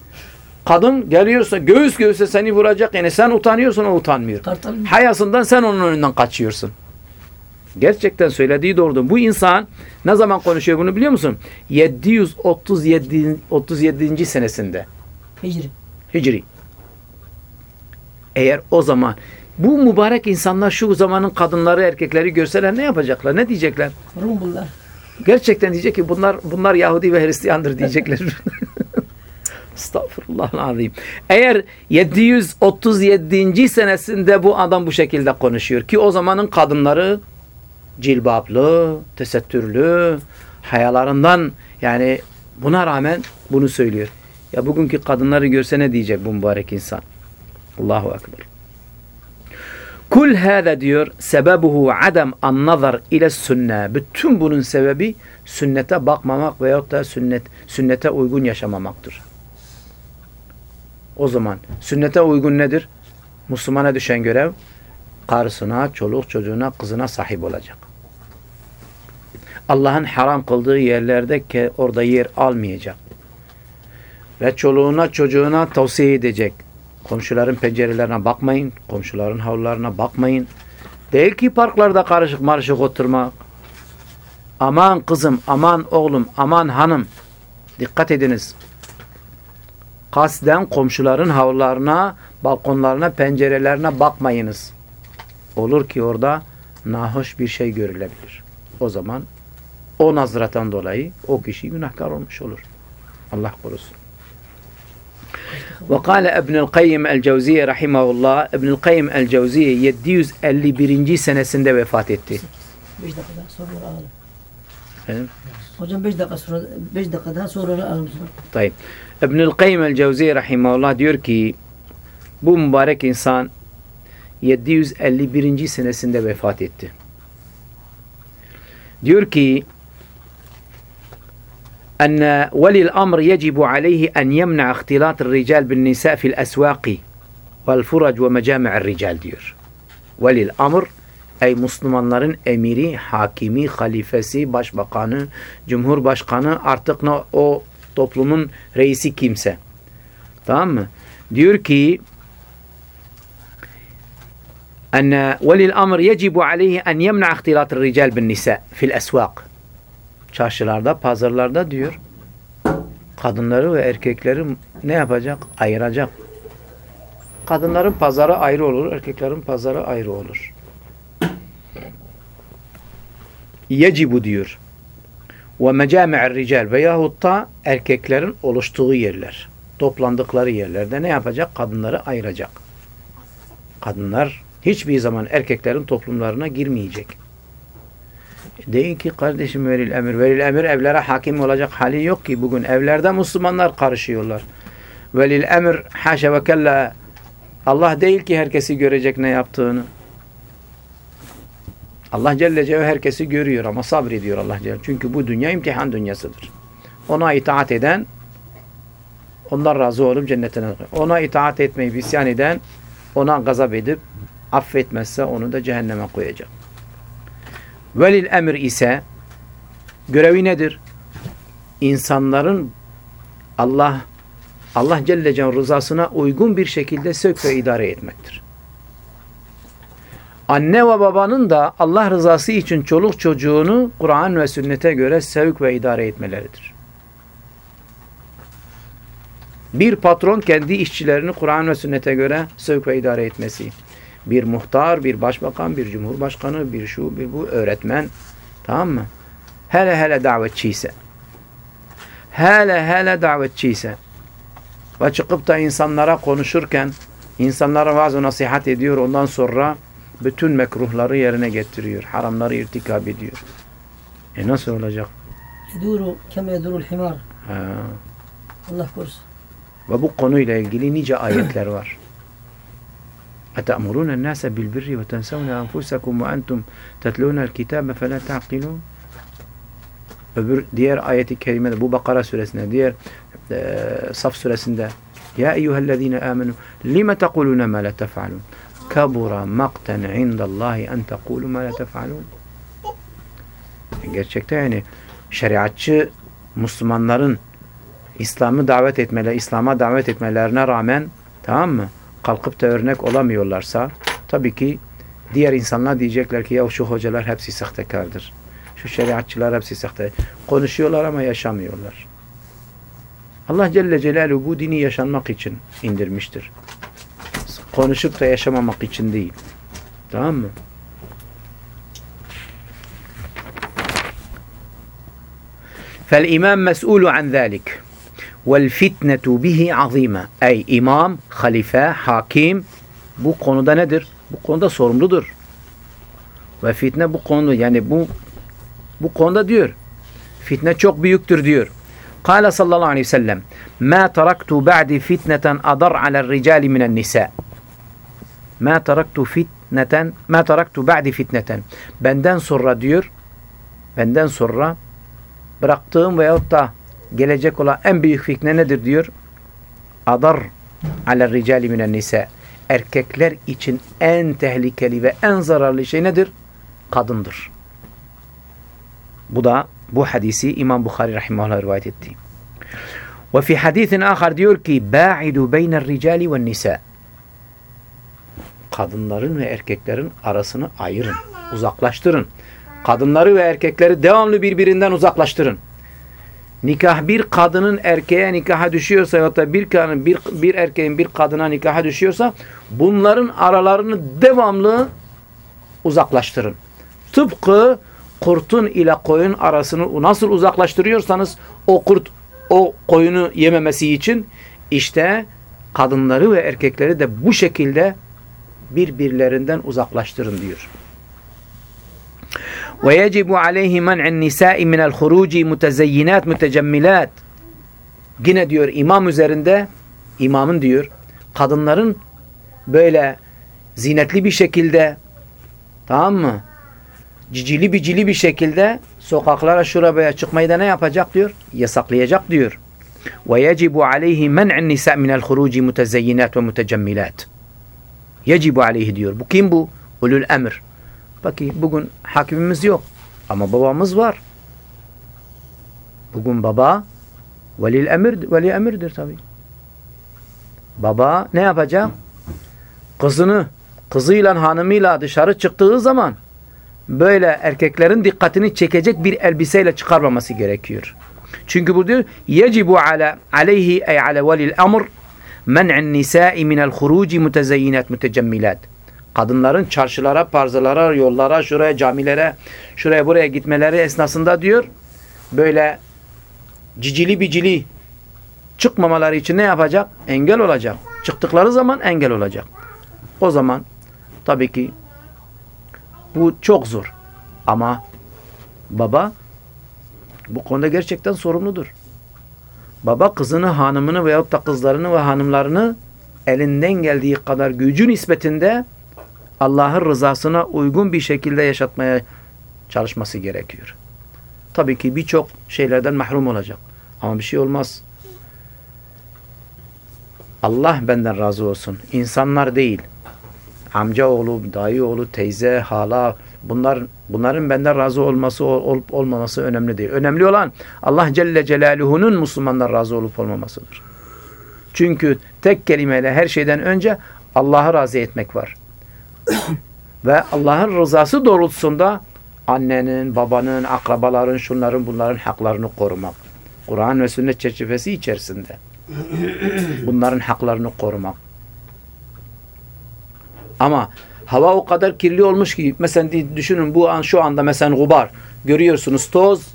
Speaker 1: kadın geliyorsa göğüs göğüse seni vuracak yani sen utanıyorsun o utanmıyor.
Speaker 2: Kartal mı?
Speaker 1: Hayasından sen onun önünden kaçıyorsun. Gerçekten söylediği doğrudur. Bu insan ne zaman konuşuyor bunu biliyor musun? 737 37. senesinde.
Speaker 2: Hicri.
Speaker 1: Hicri. Eğer o zaman bu mübarek insanlar şu zamanın kadınları erkekleri görseler ne yapacaklar? Ne diyecekler?
Speaker 2: Rum bunlar.
Speaker 1: Gerçekten diyecek ki bunlar bunlar Yahudi ve Hristiyandır diyecekler. Estağfurullahal Eğer 737. senesinde bu adam bu şekilde konuşuyor ki o zamanın kadınları cilbaplı, tesettürlü, hayalarından yani buna rağmen bunu söylüyor. Ya bugünkü kadınları görse ne diyecek bu mübarek insan? Allahu Ekber. Kul hâze diyor sebebuhu adem an nazar ile sünne. Bütün bunun sebebi sünnete bakmamak veyahut da sünnet sünnete uygun yaşamamaktır. O zaman sünnete uygun nedir? Müslümana düşen görev karısına, çoluk çocuğuna, kızına sahip olacak. Allah'ın haram kıldığı yerlerde ki orada yer almayacak. Ve çoluğuna, çocuğuna tavsiye edecek. Komşuların pencerelerine bakmayın, komşuların havlularına bakmayın. Değil ki parklarda karışık marışık oturmak. Aman kızım, aman oğlum, aman hanım. Dikkat ediniz. Kasden komşuların havlularına, balkonlarına, pencerelerine bakmayınız. Olur ki orada nahoş bir şey görülebilir. O zaman o nazaratan dolayı o kişi günahkar olmuş olur. Allah korusun. وقال ابن القيم الجوزية رحمه الله ابن القيم الجوزية 751. senesinde vefat etti.
Speaker 2: 5 dakika daha soruları alalım.
Speaker 1: Efendim?
Speaker 2: Hocam 5 dakika sonra 5 dakika daha soruları alalım.
Speaker 1: طيب ابن القيم الجوزية رحمه الله diyor ki bu mübarek insan 751. senesinde vefat etti. Diyor ki أن ولي الأمر يجب عليه أن يمنع اختلاط الرجال بالنساء في الأسواق والفرج ومجامع الرجال diyor. Velil amr ey Müslümanların emiri, hakimi, halifesi, başbakanı, cumhurbaşkanı artık ne o toplumun reisi kimse. Tamam mı? Diyor ki أن ولي الأمر يجب عليه أن يمنع اختلاط الرجال بالنساء في الأسواق çarşılarda, pazarlarda diyor kadınları ve erkekleri ne yapacak? Ayıracak. Kadınların pazarı ayrı olur, erkeklerin pazarı ayrı olur. Yecibu diyor. Ve mecami'er rical veyahut da erkeklerin oluştuğu yerler, toplandıkları yerlerde ne yapacak? Kadınları ayıracak. Kadınlar hiçbir zaman erkeklerin toplumlarına girmeyecek. Deyin ki kardeşim veril emir. Veril emir evlere hakim olacak hali yok ki. Bugün evlerde Müslümanlar karışıyorlar. Velil emir haşa ve kella Allah değil ki herkesi görecek ne yaptığını. Allah Celle Celle herkesi görüyor ama sabrediyor Allah Celle. Çünkü bu dünya imtihan dünyasıdır. Ona itaat eden ondan razı olup cennetine ona itaat etmeyi isyan eden ona gazap edip affetmezse onu da cehenneme koyacak. Velil emir ise görevi nedir? İnsanların Allah Allah Celle Celaluhu rızasına uygun bir şekilde sök ve idare etmektir. Anne ve babanın da Allah rızası için çoluk çocuğunu Kur'an ve sünnete göre sevk ve idare etmeleridir. Bir patron kendi işçilerini Kur'an ve sünnete göre sevk ve idare etmesi. Bir muhtar, bir başbakan, bir cumhurbaşkanı, bir şu, bir bu öğretmen. Tamam mı? Hele hele davetçi ise. Hele hele davetçi ise. Ve çıkıp da insanlara konuşurken, insanlara vaaz nasihat ediyor. Ondan sonra bütün mekruhları yerine getiriyor. Haramları irtikab ediyor. E nasıl olacak?
Speaker 2: Yeduru keme yedurul himar. Allah korusun.
Speaker 1: Ve bu konuyla ilgili nice ayetler var. أتأمرون الناس بالبر وتنسون أنفسكم وأنتم تتلون الكتاب فلا تعقلون Öbür diğer ayeti kerimede bu Bakara suresinde diğer e, Saf suresinde Ya eyyühellezine amenu lime tekulune ma la tef'alun kabura makten indallahi en tekulu ma la tef'alun Gerçekte yani şeriatçı Müslümanların İslam'ı davet etmeleri, İslam'a davet etmelerine rağmen tamam mı? kalkıp da örnek olamıyorlarsa tabii ki diğer insanlar diyecekler ki ya şu hocalar hepsi sahtekardır. Şu şeriatçılar hepsi sahte. Konuşuyorlar ama yaşamıyorlar. Allah Celle Celaluhu bu dini yaşanmak için indirmiştir. Konuşup da yaşamamak için değil. Tamam mı? Fel imam mes'ulu an zalik vel fitnetu bihi azime. Ey imam, halife, hakim bu konuda nedir? Bu konuda sorumludur. Ve fitne bu konu yani bu bu konuda diyor. Fitne çok büyüktür diyor. Kale sallallahu aleyhi ve sellem Ma taraktu ba'di fitneten adar alel ricali minen nisa. Ma taraktu fitneten ma taraktu ba'di fitneten. Benden sonra diyor benden sonra bıraktığım veyahut da gelecek olan en büyük fitne nedir diyor? Adar alel ricali minen nisa. Erkekler için en tehlikeli ve en zararlı şey nedir? Kadındır. Bu da bu hadisi İmam Bukhari rahimahullah rivayet etti. Ve fi hadisin ahar diyor ki ba'idu beyner ricali ve nisa. Kadınların ve erkeklerin arasını ayırın, uzaklaştırın. Kadınları ve erkekleri devamlı birbirinden uzaklaştırın. Nikah bir kadının erkeğe nikaha düşüyorsa ya da bir kadının bir, bir erkeğin bir kadına nikaha düşüyorsa bunların aralarını devamlı uzaklaştırın. Tıpkı kurtun ile koyun arasını nasıl uzaklaştırıyorsanız o kurt o koyunu yememesi için işte kadınları ve erkekleri de bu şekilde birbirlerinden uzaklaştırın diyor. Yecibu aleyhi men'in nisa'i minel huruci mutezeyyinat mutecemmilat. Yine diyor imam üzerinde imamın diyor kadınların böyle zinetli bir şekilde tamam mı? cicili bicili bir şekilde sokaklara şuraya çıkmayı da ne yapacak diyor? Yasaklayacak diyor. Ve yecibu aleyhi men'in nisa minel huruci mutezeyyinat ve mutecemmilat. Yecibu aleyhi diyor. Bu kim bu? Ulul emir. Peki bugün hakimimiz yok. Ama babamız var. Bugün baba velil emir, veli emirdir tabi. Baba ne yapacak? Kızını, kızıyla hanımıyla dışarı çıktığı zaman böyle erkeklerin dikkatini çekecek bir elbiseyle çıkarmaması gerekiyor. Çünkü bu diyor yecibu ala aleyhi ey ala velil emr men'in nisa'i minel huruci mutezeyyinat mutecemmilat. Kadınların çarşılara, parzalara, yollara, şuraya, camilere, şuraya buraya gitmeleri esnasında diyor böyle cicili bicili çıkmamaları için ne yapacak? Engel olacak. Çıktıkları zaman engel olacak. O zaman tabii ki bu çok zor. Ama baba bu konuda gerçekten sorumludur. Baba kızını, hanımını veyahut da kızlarını ve hanımlarını elinden geldiği kadar gücü nispetinde Allah'ın rızasına uygun bir şekilde yaşatmaya çalışması gerekiyor. Tabii ki birçok şeylerden mahrum olacak. Ama bir şey olmaz. Allah benden razı olsun. İnsanlar değil. Amca oğlu, dayı oğlu, teyze, hala bunlar bunların benden razı olması ol- olup olmaması önemli değil. Önemli olan Allah Celle Celaluhu'nun Müslümanlar razı olup olmamasıdır. Çünkü tek kelimeyle her şeyden önce Allah'ı razı etmek var. Ve Allah'ın rızası doğrultusunda annenin, babanın, akrabaların, şunların, bunların haklarını korumak. Kur'an ve sünnet çerçevesi içerisinde. Bunların haklarını korumak. Ama hava o kadar kirli olmuş ki mesela düşünün bu an şu anda mesela gubar görüyorsunuz toz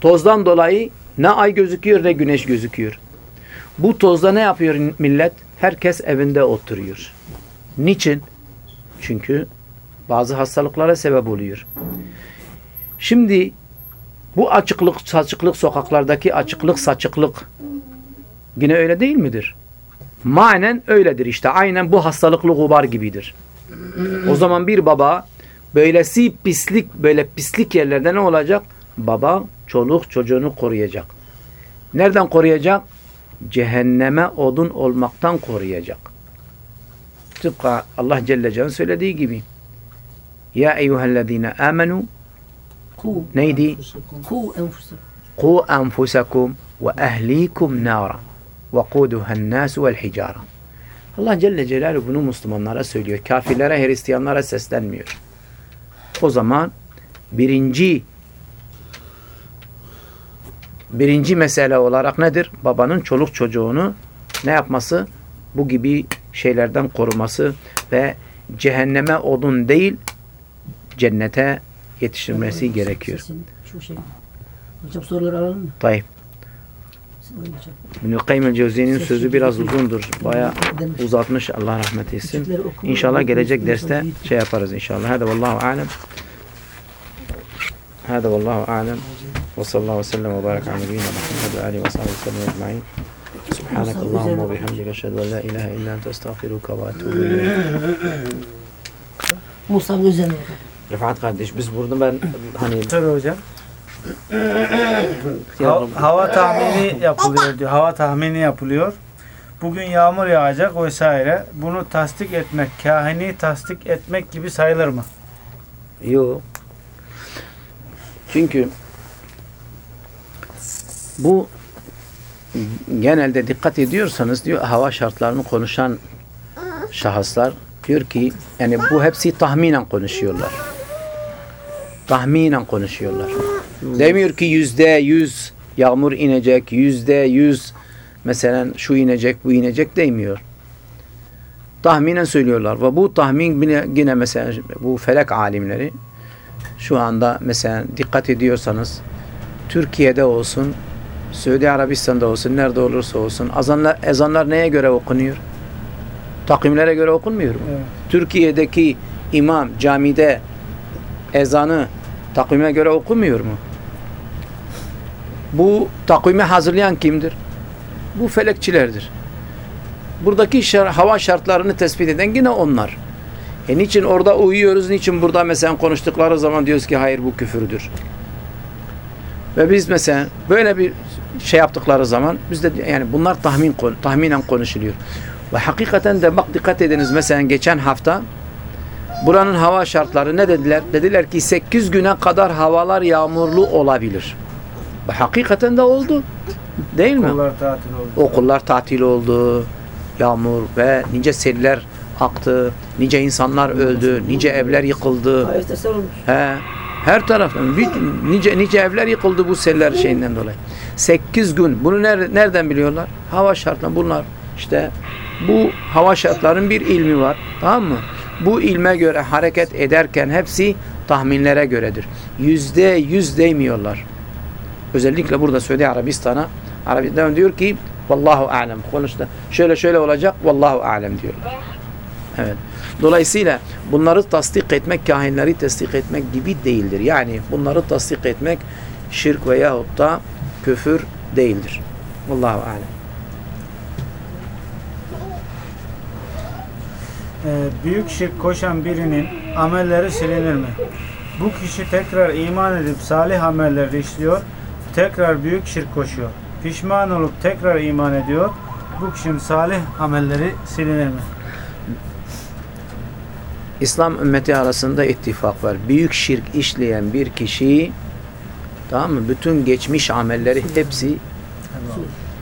Speaker 1: tozdan dolayı ne ay gözüküyor ne güneş gözüküyor. Bu tozda ne yapıyor millet? Herkes evinde oturuyor. Niçin? Çünkü bazı hastalıklara sebep oluyor. Şimdi bu açıklık, saçıklık, sokaklardaki açıklık, saçıklık yine öyle değil midir? Manen öyledir işte. Aynen bu hastalıklı gubar gibidir. O zaman bir baba böylesi pislik, böyle pislik yerlerde ne olacak? Baba çoluk çocuğunu koruyacak. Nereden koruyacak? Cehenneme odun olmaktan koruyacak. Tıpkı Allah Celle Celle'nin söylediği gibi. Ya eyyühellezine amenu
Speaker 4: Ku
Speaker 1: neydi?
Speaker 4: Ku enfusakum.
Speaker 1: Ku enfusakum ve ehlikum nara ve kuduhen nasu vel hicara. Allah Celle Celaluhu bunu Müslümanlara söylüyor. Kafirlere, Hristiyanlara seslenmiyor. O zaman birinci birinci mesele olarak nedir? Babanın çoluk çocuğunu ne yapması? Bu gibi şeylerden koruması ve cehenneme odun değil cennete yetiştirmesi gerekiyor.
Speaker 4: Sesin Şu şey. Hocam soruları alalım mı?
Speaker 1: Tayyip. İbn-i Kayyum el-Cevziye'nin sözü biraz uzundur. Baya uzatmış. Allah rahmet etsin. İnşallah gelecek derste şey yaparız inşallah. Hadi vallahu alem. Hadi vallahu alem. Ve sallallahu ve sellem ve barak ala nebiyyina Muhammed ve alihi ve sahbihi ve sellem ecma'in. Allahumma ve bihamdika eşhedü en la ilahe illa ente estağfiruka ve etûbü ileyk.
Speaker 4: Musa'nın üzerine.
Speaker 1: Rıfat kardeş biz burada ben hani
Speaker 3: Tabii hocam. Ha-
Speaker 1: Rabbi.
Speaker 3: hava tahmini yapılıyor diyor. Hava tahmini yapılıyor. Bugün yağmur yağacak vesaire. Bunu tasdik etmek, kahini tasdik etmek gibi sayılır mı?
Speaker 1: Yok. Çünkü bu genelde dikkat ediyorsanız diyor hava şartlarını konuşan şahıslar diyor ki yani bu hepsi tahminen konuşuyorlar. Tahminen konuşuyorlar. Demiyor ki yüzde yüz yağmur inecek, yüzde yüz mesela şu inecek, bu inecek demiyor. Tahminen söylüyorlar ve bu tahmin yine, yine mesela bu felek alimleri şu anda mesela dikkat ediyorsanız Türkiye'de olsun, Suudi Arabistan'da olsun, nerede olursa olsun azanlar, ezanlar neye göre okunuyor? Takvimlere göre okunmuyor mu?
Speaker 3: Evet.
Speaker 1: Türkiye'deki imam camide ezanı takvime göre okumuyor mu? Bu takvimi hazırlayan kimdir? Bu felekçilerdir. Buradaki şar- hava şartlarını tespit eden yine onlar. E niçin orada uyuyoruz, niçin burada mesela konuştukları zaman diyoruz ki hayır bu küfürdür. Ve biz mesela böyle bir şey yaptıkları zaman biz de yani bunlar tahmin tahminen konuşuluyor. Ve hakikaten de bak dikkat ediniz mesela geçen hafta buranın hava şartları ne dediler? Dediler ki 8 güne kadar havalar yağmurlu olabilir. Ve hakikaten de oldu. Değil mi?
Speaker 3: Okullar tatil oldu.
Speaker 1: Okullar tatil oldu. Yağmur ve nice seller aktı. Nice insanlar öldü. Nice evler yıkıldı. He, her taraftan bir, nice nice evler yıkıldı bu seller şeyinden dolayı. 8 gün. Bunu ner- nereden biliyorlar? Hava şartları bunlar. İşte bu hava şartlarının bir ilmi var. Tamam mı? Bu ilme göre hareket ederken hepsi tahminlere göredir. Yüzde yüz değmiyorlar. Özellikle burada Suudi Arabistan'a Arabistan diyor ki Vallahu alem. Konuşta şöyle şöyle olacak. Vallahu alem diyorlar. Evet. Dolayısıyla bunları tasdik etmek, kahinleri tasdik etmek gibi değildir. Yani bunları tasdik etmek şirk veyahut da küfür değildir. Vallahu alem.
Speaker 3: Ee, büyük şirk koşan birinin amelleri silinir mi? Bu kişi tekrar iman edip salih ameller işliyor, tekrar büyük şirk koşuyor. Pişman olup tekrar iman ediyor. bu kişinin salih amelleri silinir mi?
Speaker 1: İslam ümmeti arasında ittifak var. Büyük şirk işleyen bir kişi tamam mı? Bütün geçmiş amelleri hepsi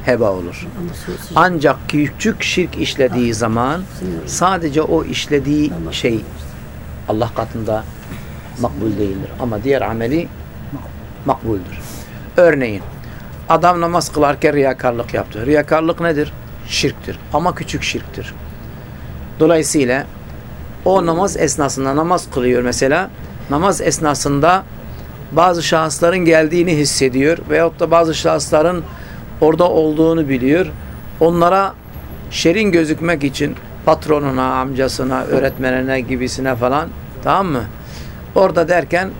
Speaker 1: heba olur. Ancak küçük şirk işlediği zaman sadece o işlediği şey Allah katında makbul değildir. Ama diğer ameli makbuldür. Örneğin adam namaz kılarken riyakarlık yaptı. Riyakarlık nedir? Şirktir. Ama küçük şirktir. Dolayısıyla o namaz esnasında namaz kılıyor mesela. Namaz esnasında bazı şahısların geldiğini hissediyor veyahut da bazı şahısların orada olduğunu biliyor. Onlara şerin gözükmek için patronuna, amcasına, öğretmenine gibisine falan tamam mı? Orada derken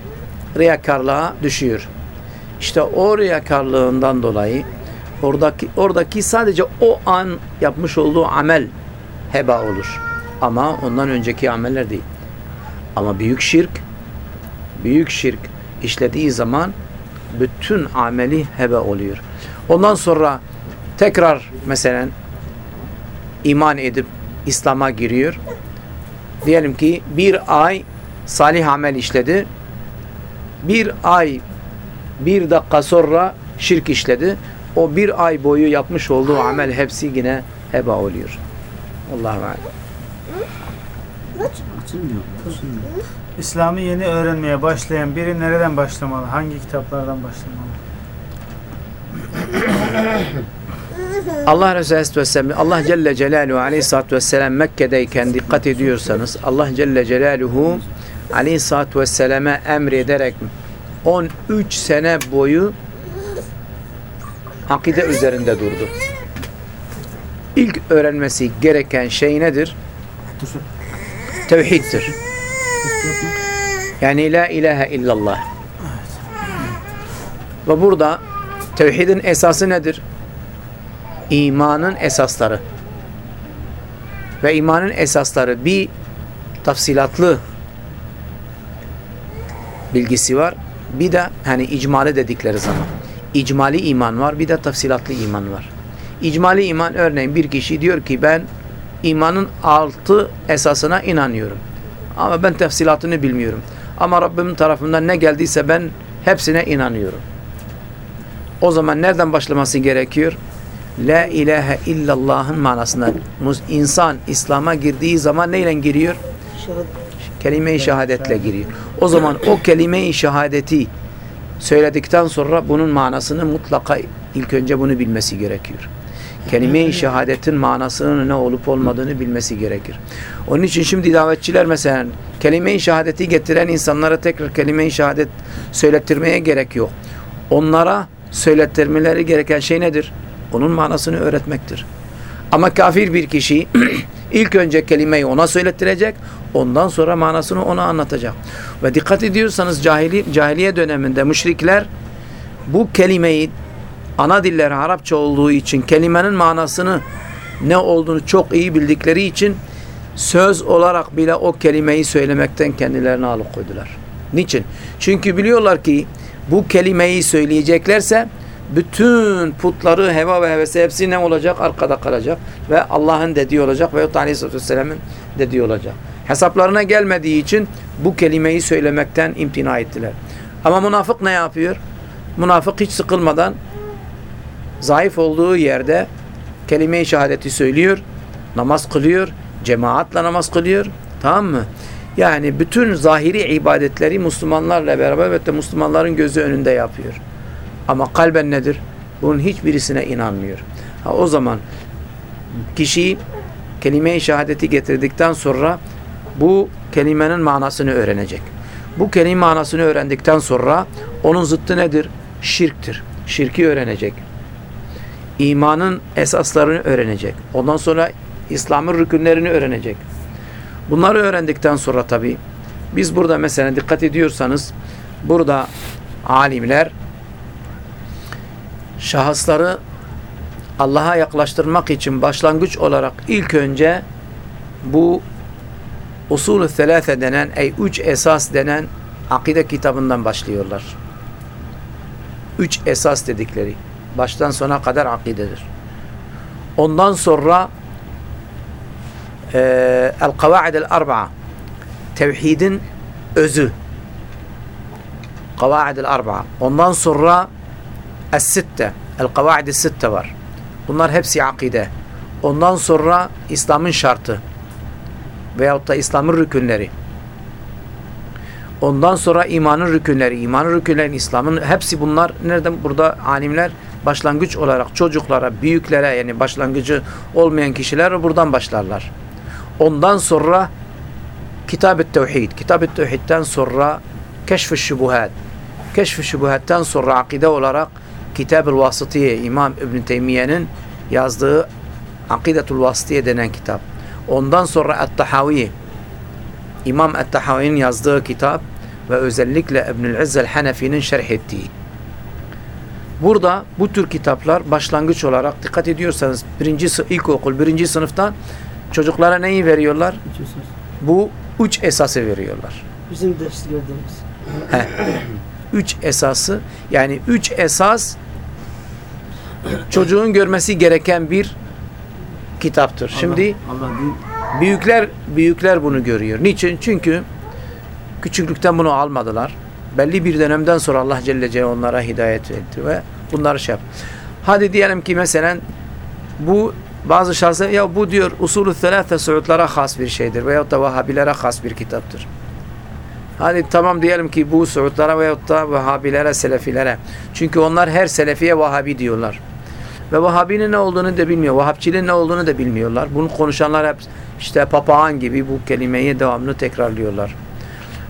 Speaker 1: riyakarlığa düşüyor. İşte o riyakarlığından dolayı oradaki oradaki sadece o an yapmış olduğu amel heba olur. Ama ondan önceki ameller değil. Ama büyük şirk büyük şirk işlediği zaman bütün ameli hebe oluyor. Ondan sonra tekrar mesela iman edip İslam'a giriyor. Diyelim ki bir ay salih amel işledi. Bir ay bir dakika sonra şirk işledi. O bir ay boyu yapmış olduğu amel hepsi yine heba oluyor. Allah'a emanet.
Speaker 4: Açılmıyor. Açılmıyor.
Speaker 3: İslam'ı yeni öğrenmeye başlayan biri nereden başlamalı? Hangi kitaplardan başlamalı?
Speaker 1: Allah Resulü Aleyhisselam, Allah Celle Celaluhu Aleyhisselatü Vesselam Mekke'deyken dikkat ediyorsanız Allah Celle Celaluhu Aleyhisselatü Vesselam'a emrederek 13 sene boyu akide üzerinde durdu. İlk öğrenmesi gereken şey nedir? Tevhiddir. Yani la ilahe illallah. Ve burada tevhidin esası nedir? İmanın esasları. Ve imanın esasları bir tafsilatlı bilgisi var. Bir de hani icmali dedikleri zaman. İcmali iman var. Bir de tafsilatlı iman var. İcmali iman örneğin bir kişi diyor ki ben imanın altı esasına inanıyorum. Ama ben tefsilatını bilmiyorum. Ama Rabbimin tarafından ne geldiyse ben hepsine inanıyorum. O zaman nereden başlaması gerekiyor? La ilahe illallah'ın manasına. İnsan İslam'a girdiği zaman neyle giriyor? Kelime-i şehadetle giriyor. O zaman o kelime-i şehadeti söyledikten sonra bunun manasını mutlaka ilk önce bunu bilmesi gerekiyor. Kelime-i şehadetin manasının ne olup olmadığını bilmesi gerekir. Onun için şimdi davetçiler mesela kelime-i şehadeti getiren insanlara tekrar kelime-i şehadet söylettirmeye gerek yok. Onlara söylettirmeleri gereken şey nedir? Onun manasını öğretmektir. Ama kafir bir kişi ilk önce kelimeyi ona söylettirecek, ondan sonra manasını ona anlatacak. Ve dikkat ediyorsanız cahili, cahiliye döneminde müşrikler bu kelimeyi ana dilleri Arapça olduğu için kelimenin manasını ne olduğunu çok iyi bildikleri için söz olarak bile o kelimeyi söylemekten kendilerini alıkoydular. Niçin? Çünkü biliyorlar ki bu kelimeyi söyleyeceklerse bütün putları, heva ve hevesi hepsi ne olacak? Arkada kalacak. Ve Allah'ın dediği olacak ve Aleyhisselatü Vesselam'ın dediği olacak. Hesaplarına gelmediği için bu kelimeyi söylemekten imtina ettiler. Ama münafık ne yapıyor? Münafık hiç sıkılmadan zayıf olduğu yerde kelime-i şehadeti söylüyor, namaz kılıyor, cemaatle namaz kılıyor. Tamam mı? Yani bütün zahiri ibadetleri Müslümanlarla beraber ve de Müslümanların gözü önünde yapıyor. Ama kalben nedir? Bunun hiçbirisine inanmıyor. Ha, o zaman kişi kelime-i şehadeti getirdikten sonra bu kelimenin manasını öğrenecek. Bu kelime manasını öğrendikten sonra onun zıttı nedir? Şirktir. Şirki öğrenecek. İmanın esaslarını öğrenecek. Ondan sonra İslam'ın rükünlerini öğrenecek. Bunları öğrendikten sonra tabi biz burada mesela dikkat ediyorsanız burada alimler şahısları Allah'a yaklaştırmak için başlangıç olarak ilk önce bu usulü selase denen ey üç esas denen akide kitabından başlıyorlar. Üç esas dedikleri. Baştan sona kadar akidedir. Ondan sonra eee El-Kavaid el-Arba'a Tevhidin özü. Kavaid el-Arba'a. Ondan sonra Es-Sitte. El-Kavaid el-Sitte var. Bunlar hepsi akide. Ondan sonra İslam'ın şartı veyahut da İslam'ın rükünleri. Ondan sonra imanın rükünleri, imanın rükünleri, İslam'ın hepsi bunlar nereden burada alimler başlangıç olarak çocuklara, büyüklere yani başlangıcı olmayan kişiler buradan başlarlar. Ondan sonra Kitab-ı Tevhid. Kitab-ı Tevhid'den sonra Keşf-ı Şubuhat. Keşf-ı Şubuhat'tan sonra akide olarak Kitab-ı Vasıtiye İmam İbn Teymiye'nin yazdığı Akidetul Vasıtiye denen kitap. Ondan sonra Et-Tahaviye İmam Et-Tahavi'nin yazdığı kitap ve özellikle İbnül İzzel Hanefi'nin şerh ettiği. Burada bu tür kitaplar başlangıç olarak dikkat ediyorsanız birinci ilkokul birinci sınıftan çocuklara neyi veriyorlar? Bu üç esası veriyorlar.
Speaker 2: Bizim ders gördüğümüz.
Speaker 1: Üç esası yani üç esas çocuğun görmesi gereken bir kitaptır. Şimdi
Speaker 4: Allah, Allah büyük.
Speaker 1: Büyükler büyükler bunu görüyor. Niçin? Çünkü küçüklükten bunu almadılar. Belli bir dönemden sonra Allah Celle Celaluhu onlara hidayet etti ve bunları şey yap. Hadi diyelim ki mesela bu bazı şahslar ya bu diyor usulü selâfe Suudlara has bir şeydir veyahut da Vahabilere has bir kitaptır. Hadi tamam diyelim ki bu Suudlara veyahut da Vahabilere, Selefilere. Çünkü onlar her Selefiye Vahabi diyorlar. Ve Vahabinin ne olduğunu da bilmiyor. Vahapçiliğin ne olduğunu da bilmiyorlar. Bunu konuşanlar hep işte papağan gibi bu kelimeyi devamlı tekrarlıyorlar.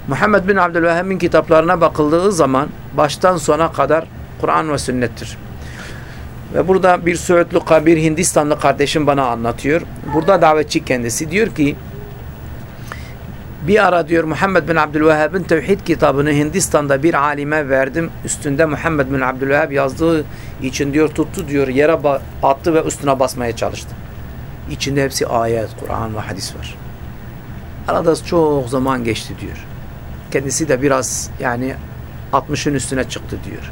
Speaker 1: Muhammed bin Abdülvehhab'in kitaplarına bakıldığı zaman baştan sona kadar Kur'an ve sünnettir. Ve burada bir Suudlu, bir Hindistanlı kardeşim bana anlatıyor. Burada davetçi kendisi diyor ki bir ara diyor Muhammed bin Abdülvehhab'ın tevhid kitabını Hindistan'da bir alime verdim. Üstünde Muhammed bin Abdülvehhab yazdığı için diyor tuttu diyor yere attı ve üstüne basmaya çalıştı. İçinde hepsi ayet, Kur'an ve hadis var. Arada çok zaman geçti diyor. Kendisi de biraz yani 60'ın üstüne çıktı diyor.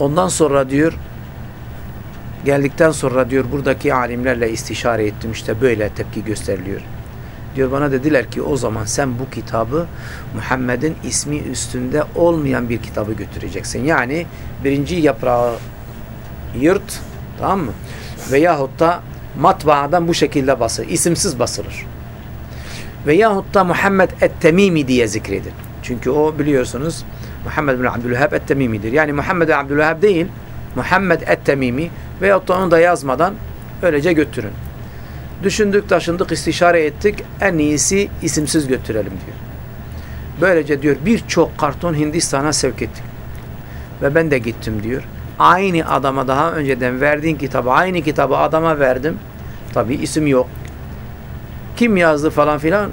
Speaker 1: Ondan sonra diyor geldikten sonra diyor buradaki alimlerle istişare ettim işte böyle tepki gösteriliyor. Diyor bana dediler ki o zaman sen bu kitabı Muhammed'in ismi üstünde olmayan bir kitabı götüreceksin. Yani birinci yaprağı yırt tamam mı? Veyahut da matbaadan bu şekilde basılır. isimsiz basılır. Veyahut da Muhammed et-Temimi diye zikredin. Çünkü o biliyorsunuz Muhammed bin Abdülvehhab et-Temimi'dir. Yani Muhammed bin Abdülvehhab değil Muhammed et-Temimi veyahut da onu da yazmadan öylece götürün. Düşündük, taşındık, istişare ettik. En iyisi isimsiz götürelim diyor. Böylece diyor birçok karton Hindistan'a sevk ettik. Ve ben de gittim diyor. Aynı adama daha önceden verdiğin kitabı, aynı kitabı adama verdim. Tabi isim yok. Kim yazdı falan filan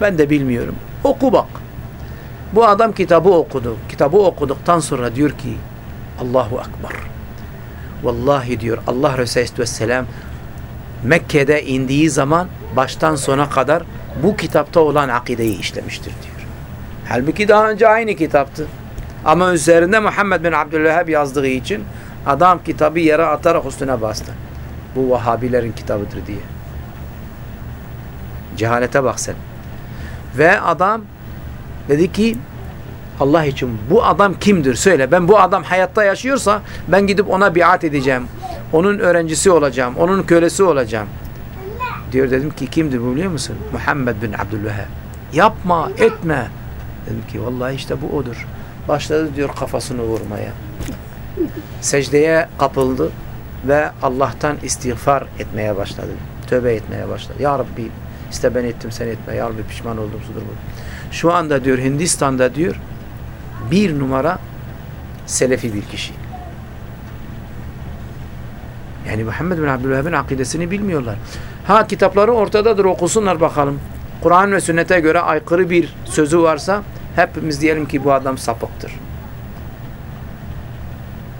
Speaker 1: ben de bilmiyorum. Oku bak. Bu adam kitabı okudu. Kitabı okuduktan sonra diyor ki Allahu Akbar. Vallahi diyor Allah Resulü Aleyhisselam Mekke'de indiği zaman baştan sona kadar bu kitapta olan akideyi işlemiştir diyor. Halbuki daha önce aynı kitaptı. Ama üzerinde Muhammed bin Abdülvehhab yazdığı için adam kitabı yere atarak üstüne bastı. Bu Vahabilerin kitabıdır diye. Cehalete bak sen. Ve adam dedi ki Allah için bu adam kimdir söyle. Ben bu adam hayatta yaşıyorsa ben gidip ona biat edeceğim. Onun öğrencisi olacağım. Onun kölesi olacağım. Diyor dedim ki kimdir bu biliyor musun? Muhammed bin Abdülvehhab. Yapma etme. Dedim ki vallahi işte bu odur. Başladı diyor kafasını vurmaya. Secdeye kapıldı ve Allah'tan istiğfar etmeye başladı. Tövbe etmeye başladı. Ya Rabbi işte ben ettim sen etme. Ya Rabbi pişman oldum sudur bu. Şu anda diyor Hindistan'da diyor bir numara selefi bir kişi. Yani Muhammed bin Abdülvehhab'ın akidesini bilmiyorlar. Ha kitapları ortadadır okusunlar bakalım. Kur'an ve sünnete göre aykırı bir sözü varsa hepimiz diyelim ki bu adam sapıktır.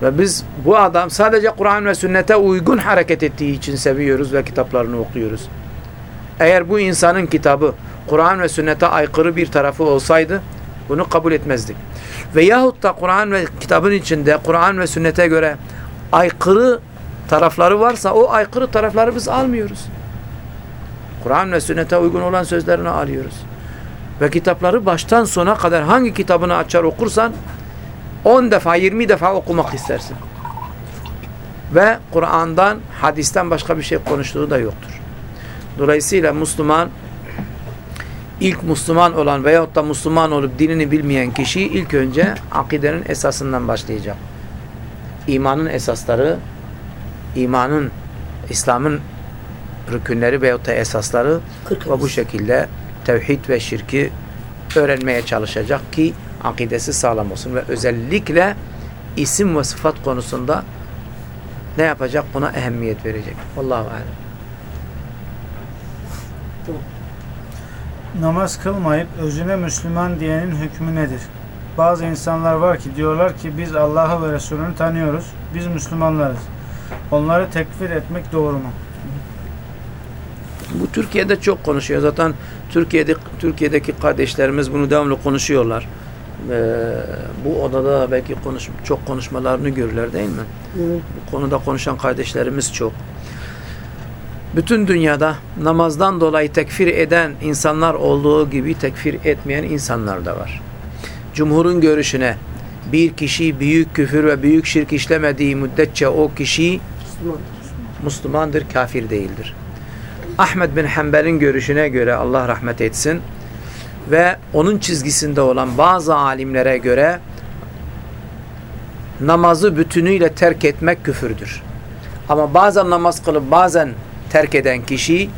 Speaker 1: Ve biz bu adam sadece Kur'an ve sünnete uygun hareket ettiği için seviyoruz ve kitaplarını okuyoruz. Eğer bu insanın kitabı Kur'an ve sünnete aykırı bir tarafı olsaydı bunu kabul etmezdik. Veyahut da Kur'an ve kitabın içinde Kur'an ve sünnete göre aykırı tarafları varsa o aykırı tarafları biz almıyoruz. Kur'an ve sünnete uygun olan sözlerini alıyoruz. Ve kitapları baştan sona kadar hangi kitabını açar okursan 10 defa 20 defa okumak istersin. Ve Kur'an'dan hadisten başka bir şey konuştuğu da yoktur. Dolayısıyla Müslüman ilk Müslüman olan veyahut da Müslüman olup dinini bilmeyen kişi ilk önce akidenin esasından başlayacak. İmanın esasları, imanın, İslam'ın rükünleri veyahut da esasları
Speaker 4: Kırk
Speaker 1: ve bu şekilde tevhid ve şirki öğrenmeye çalışacak ki akidesi sağlam olsun ve özellikle isim ve sıfat konusunda ne yapacak? Buna ehemmiyet verecek. Allahu alem.
Speaker 3: Namaz kılmayıp özüne Müslüman diyenin hükmü nedir? Bazı insanlar var ki diyorlar ki biz Allah'ı ve Resulünü tanıyoruz. Biz Müslümanlarız. Onları tekfir etmek doğru mu?
Speaker 1: Bu Türkiye'de çok konuşuyor. Zaten Türkiye'de Türkiye'deki kardeşlerimiz bunu devamlı konuşuyorlar. Ee, bu odada da belki konuş, çok konuşmalarını görürler değil mi?
Speaker 2: Evet.
Speaker 1: Bu konuda konuşan kardeşlerimiz çok. Bütün dünyada namazdan dolayı tekfir eden insanlar olduğu gibi tekfir etmeyen insanlar da var. Cumhurun görüşüne bir kişi büyük küfür ve büyük şirk işlemediği müddetçe o kişi
Speaker 2: Müslüman.
Speaker 1: Müslümandır, kafir değildir. Ahmed bin Hanbel'in görüşüne göre Allah rahmet etsin ve onun çizgisinde olan bazı alimlere göre namazı bütünüyle terk etmek küfürdür. Ama bazen namaz kılıp bazen terk eden kişi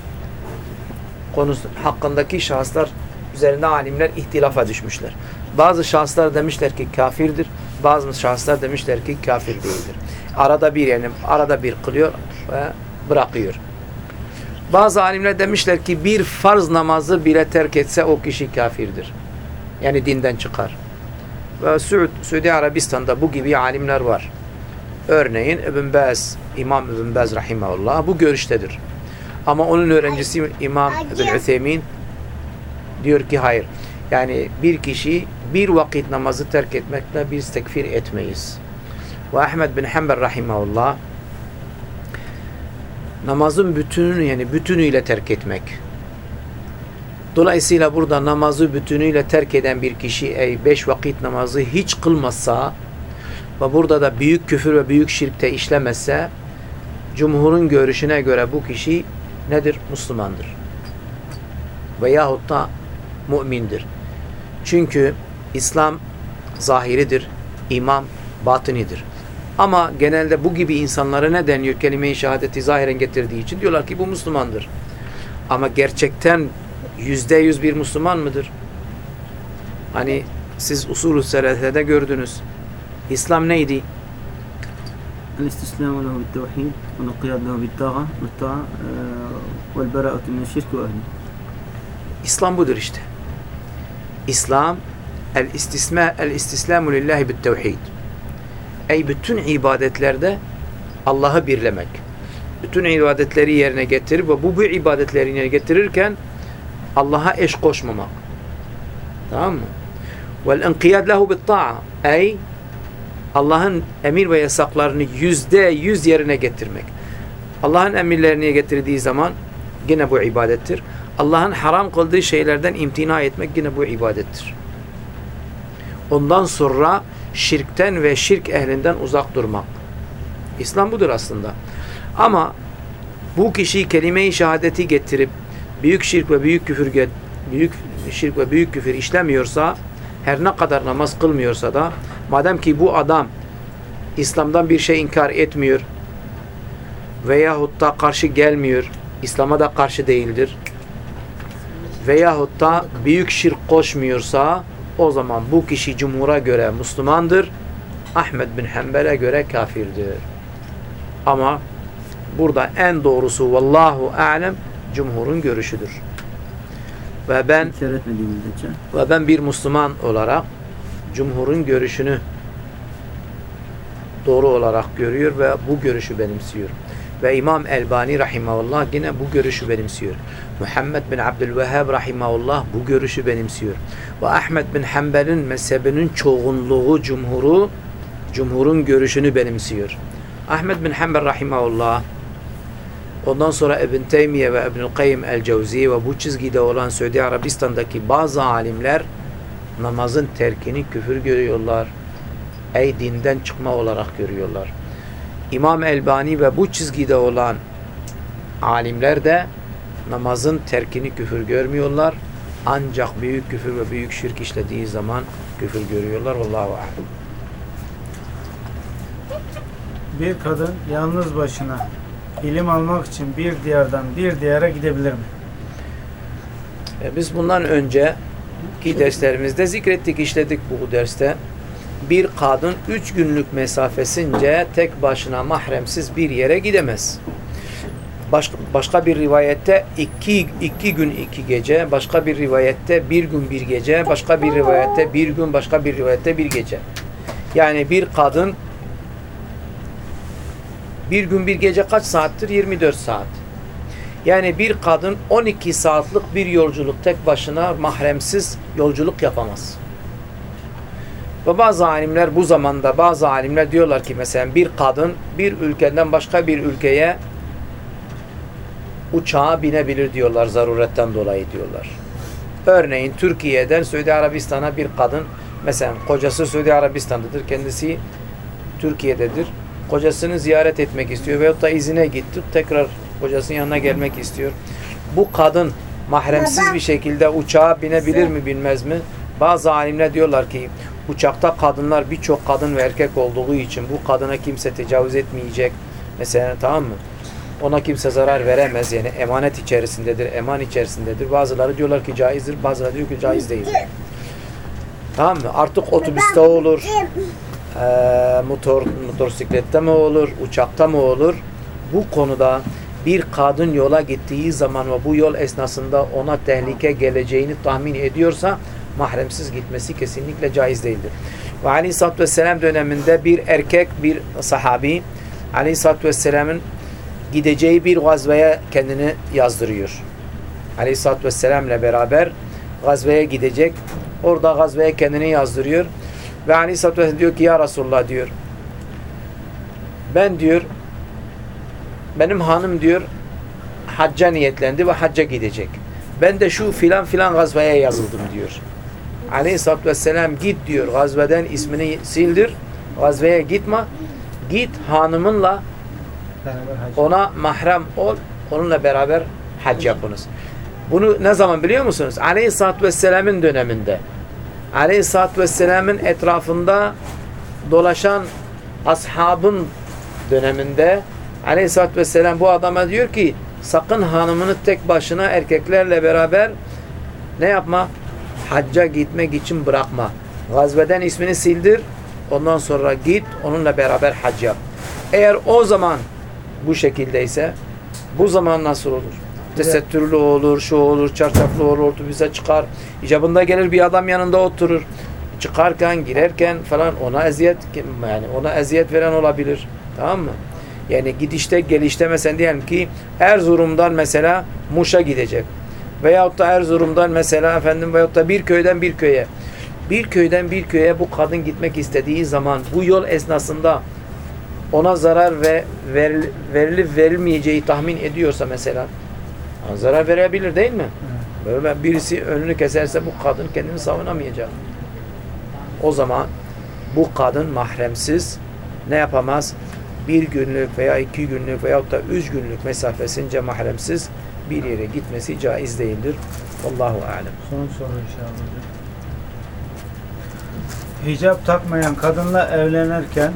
Speaker 1: konusu hakkındaki şahıslar üzerinde alimler ihtilafa düşmüşler. Bazı şahıslar demişler ki kafirdir. Bazı şahıslar demişler ki kafir değildir. Arada bir yani arada bir kılıyor ve bırakıyor. Bazı alimler demişler ki bir farz namazı bile terk etse o kişi kafirdir. Yani dinden çıkar. Ve Suud, Suudi Arabistan'da bu gibi alimler var. Örneğin İbn Baz, İmam İbn Baz rahimahullah bu görüştedir. Ama onun öğrencisi İmam İbn Üthemin diyor ki hayır. Yani bir kişi bir vakit namazı terk etmekle biz tekfir etmeyiz. Ve Ahmed bin Hanbel rahimahullah namazın bütününü yani bütünüyle terk etmek. Dolayısıyla burada namazı bütünüyle terk eden bir kişi ey beş vakit namazı hiç kılmazsa ve burada da büyük küfür ve büyük şirkte işlemezse cumhurun görüşüne göre bu kişi nedir? Müslümandır. Veyahut da mümindir. Çünkü İslam zahiridir, imam batınidir. Ama genelde bu gibi insanlara ne deniyor? Kelime-i şehadeti zahiren getirdiği için diyorlar ki bu Müslümandır. Ama gerçekten yüzde yüz bir Müslüman mıdır? Hani siz usulü selefede gördünüz. İslam neydi?
Speaker 5: الاستسلام له بالتوحيد والانقياد له بالطاعة والطاعة آه، والبراءة من الشرك وأهله
Speaker 1: İslam budur işte. İslam el istisma el istislamu lillahi bit tevhid. Ey bütün ibadetlerde Allah'ı birlemek. Bütün ibadetleri yerine getirip ve bu bu ibadetleri yerine getirirken Allah'a eş koşmamak. Tamam mı? Vel inqiyad lehu bit ta'a. Ey Allah'ın emir ve yasaklarını yüzde yüz yerine getirmek. Allah'ın emirlerini getirdiği zaman yine bu ibadettir. Allah'ın haram kıldığı şeylerden imtina etmek yine bu ibadettir. Ondan sonra şirkten ve şirk ehlinden uzak durmak. İslam budur aslında. Ama bu kişi kelime-i şehadeti getirip büyük şirk ve büyük küfür büyük şirk ve büyük küfür işlemiyorsa her ne kadar namaz kılmıyorsa da madem ki bu adam İslam'dan bir şey inkar etmiyor veyahut da karşı gelmiyor İslam'a da karşı değildir veyahut da büyük şirk koşmuyorsa o zaman bu kişi cumhura göre Müslümandır. Ahmed bin Hanbel'e göre kafirdir. Ama burada en doğrusu vallahu alem cumhurun görüşüdür. Ve ben ve ben bir Müslüman olarak cumhurun görüşünü doğru olarak görüyor ve bu görüşü benimsiyor. Ve İmam Elbani rahimahullah yine bu görüşü benimsiyor. Muhammed bin Abdülvehhab rahimahullah bu görüşü benimsiyor. Ve Ahmed bin Hanbel'in mezhebinin çoğunluğu cumhuru cumhurun görüşünü benimsiyor. Ahmed bin Hanbel rahimahullah ondan sonra İbn Teymiye ve İbnül Kayyim el-Cevzi ve bu çizgide olan Suudi Arabistan'daki bazı alimler namazın terkini küfür görüyorlar. Ey dinden çıkma olarak görüyorlar. İmam Elbani ve bu çizgide olan alimler de namazın terkini küfür görmüyorlar. Ancak büyük küfür ve büyük şirk işlediği zaman küfür görüyorlar. Vallahu a'lam.
Speaker 3: Bir kadın yalnız başına ilim almak için bir diyardan bir diyara gidebilir mi?
Speaker 1: E, Biz bundan önce ki derslerimizde zikrettik, işledik bu derste. Bir kadın üç günlük mesafesince tek başına mahremsiz bir yere gidemez. Başka, başka bir rivayette iki, iki gün iki gece, başka bir rivayette bir gün bir gece, başka bir rivayette bir gün, başka bir rivayette bir gece. Yani bir kadın bir gün bir gece kaç saattir? 24 saat. Yani bir kadın 12 saatlik bir yolculuk tek başına mahremsiz yolculuk yapamaz. Ve bazı alimler bu zamanda bazı alimler diyorlar ki mesela bir kadın bir ülkeden başka bir ülkeye uçağa binebilir diyorlar zaruretten dolayı diyorlar. Örneğin Türkiye'den Suudi Arabistan'a bir kadın mesela kocası Suudi Arabistan'dadır kendisi Türkiye'dedir. Kocasını ziyaret etmek istiyor veyahut da izine gitti tekrar kocasının yanına gelmek istiyor. Bu kadın mahremsiz bir şekilde uçağa binebilir mi bilmez mi? Bazı alimler diyorlar ki uçakta kadınlar birçok kadın ve erkek olduğu için bu kadına kimse tecavüz etmeyecek. Mesela tamam mı? Ona kimse zarar veremez. Yani emanet içerisindedir, eman içerisindedir. Bazıları diyorlar ki caizdir, bazıları diyor ki caiz değil. Tamam mı? Artık otobüste olur, eee, motor motosiklette mi olur, uçakta mı olur? Bu konuda bir kadın yola gittiği zaman ve bu yol esnasında ona tehlike geleceğini tahmin ediyorsa mahremsiz gitmesi kesinlikle caiz değildir. Ve Aleyhisselatü Vesselam döneminde bir erkek, bir sahabi Aleyhisselatü Vesselam'ın gideceği bir gazveye kendini yazdırıyor. Aleyhisselatü Vesselam ile beraber gazveye gidecek. Orada gazveye kendini yazdırıyor. Ve Aleyhisselatü Vesselam diyor ki ya Resulullah diyor ben diyor benim hanım diyor hacca niyetlendi ve hacca gidecek. Ben de şu filan filan gazveye yazıldım diyor. Aleyhisselatü Vesselam git diyor gazveden ismini sildir. Gazveye gitme. Git hanımınla ona mahrem ol. Onunla beraber hac yapınız. Bunu ne zaman biliyor musunuz? Aleyhisselatü Vesselam'ın döneminde. Aleyhisselatü Vesselam'ın etrafında dolaşan ashabın döneminde Aleyhisselatü Vesselam bu adama diyor ki sakın hanımını tek başına erkeklerle beraber ne yapma? Hacca gitmek için bırakma. Gazveden ismini sildir. Ondan sonra git onunla beraber hac yap. Eğer o zaman bu şekildeyse bu zaman nasıl olur? Tesettürlü olur, şu olur, çarşaflı olur, otobüse çıkar. İcabında gelir bir adam yanında oturur. Çıkarken, girerken falan ona eziyet yani ona eziyet veren olabilir. Tamam mı? Yani gidişte gelişte mesela diyelim ki Erzurum'dan mesela Muş'a gidecek. Veyahut da Erzurum'dan mesela efendim veyahut da bir köyden bir köye. Bir köyden bir köye bu kadın gitmek istediği zaman bu yol esnasında ona zarar ve veril, verilip verilmeyeceği tahmin ediyorsa mesela zarar verebilir değil mi? Böyle birisi önünü keserse bu kadın kendini savunamayacak. O zaman bu kadın mahremsiz ne yapamaz? Bir günlük veya iki günlük veyahut da üç günlük mesafesince mahremsiz bir yere gitmesi caiz değildir. Allahu alem.
Speaker 3: Son soru inşallah. hocam. Hicap takmayan kadınla evlenirken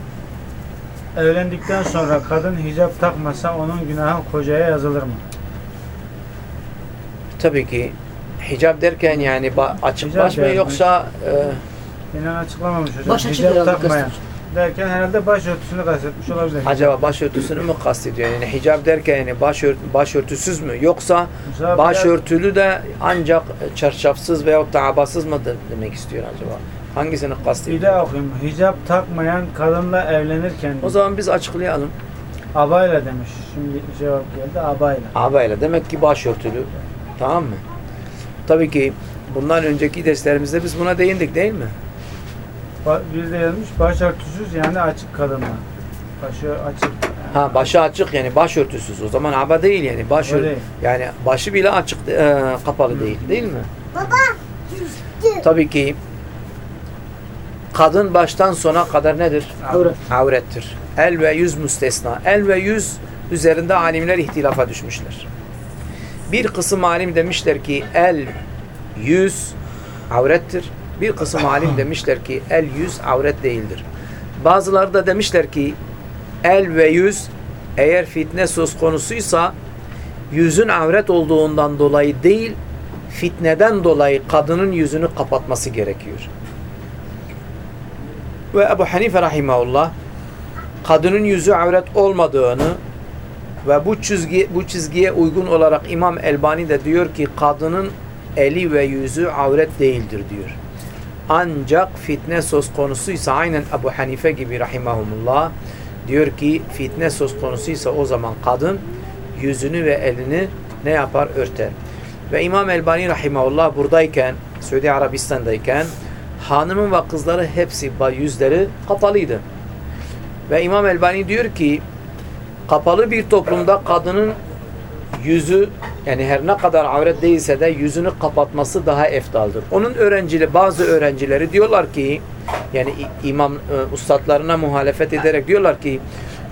Speaker 3: evlendikten sonra kadın hicap takmasa onun günahı kocaya yazılır mı?
Speaker 1: Tabii ki hicap derken yani açık baş mı yoksa e,
Speaker 3: İnan açıklamamış hocam.
Speaker 4: Baş açık
Speaker 3: hicap takmayan
Speaker 4: kastediyor.
Speaker 3: Derken herhalde başörtüsünü kastetmiş olabilir.
Speaker 1: acaba başörtüsünü mü kastediyor? Yani hicap derken yani başört, başörtüsüz mü? Yoksa
Speaker 3: Mesela
Speaker 1: başörtülü de ancak çarşafsız veyahut da abasız mı de- demek istiyor acaba? Hangisini
Speaker 3: Bir
Speaker 1: kastediyor?
Speaker 3: daha okuyayım. Hicap takmayan kadınla evlenirken
Speaker 1: O zaman biz açıklayalım.
Speaker 3: abayla demiş. Şimdi cevap geldi abayla.
Speaker 1: Abayla demek ki başörtülü. Tamam mı? Tabii ki bundan önceki derslerimizde biz buna değindik değil mi?
Speaker 3: Bir de yazmış başörtüsüz yani açık kadınla. Başı açık.
Speaker 1: Ha başı açık yani başörtüsüz. O zaman aba değil yani. Baş
Speaker 3: değil.
Speaker 1: yani başı bile açık e, kapalı değil. Değil mi? Tabii ki kadın baştan sona kadar nedir?
Speaker 4: Avret.
Speaker 1: Avrettir. El ve yüz müstesna. El ve yüz üzerinde alimler ihtilafa düşmüşler. Bir kısım alim demişler ki el, yüz avrettir. Bir kısım alim demişler ki el, yüz avret değildir. Bazıları da demişler ki el ve yüz eğer fitne söz konusuysa yüzün avret olduğundan dolayı değil, fitneden dolayı kadının yüzünü kapatması gerekiyor. Ve Ebu Hanife rahimahullah kadının yüzü avret olmadığını ve bu çizgi bu çizgiye uygun olarak İmam Elbani de diyor ki kadının eli ve yüzü avret değildir diyor. Ancak fitne söz konusuysa aynen Ebu Hanife gibi rahimahumullah diyor ki fitne söz konusuysa o zaman kadın yüzünü ve elini ne yapar? Örter. Ve İmam Elbani rahimahullah buradayken Suudi Arabistan'dayken hanımın ve kızları hepsi yüzleri kapalıydı. Ve İmam Elbani diyor ki kapalı bir toplumda kadının yüzü yani her ne kadar avret değilse de yüzünü kapatması daha eftaldır. Onun öğrencileri bazı öğrencileri diyorlar ki yani imam e, ustadlarına muhalefet ederek diyorlar ki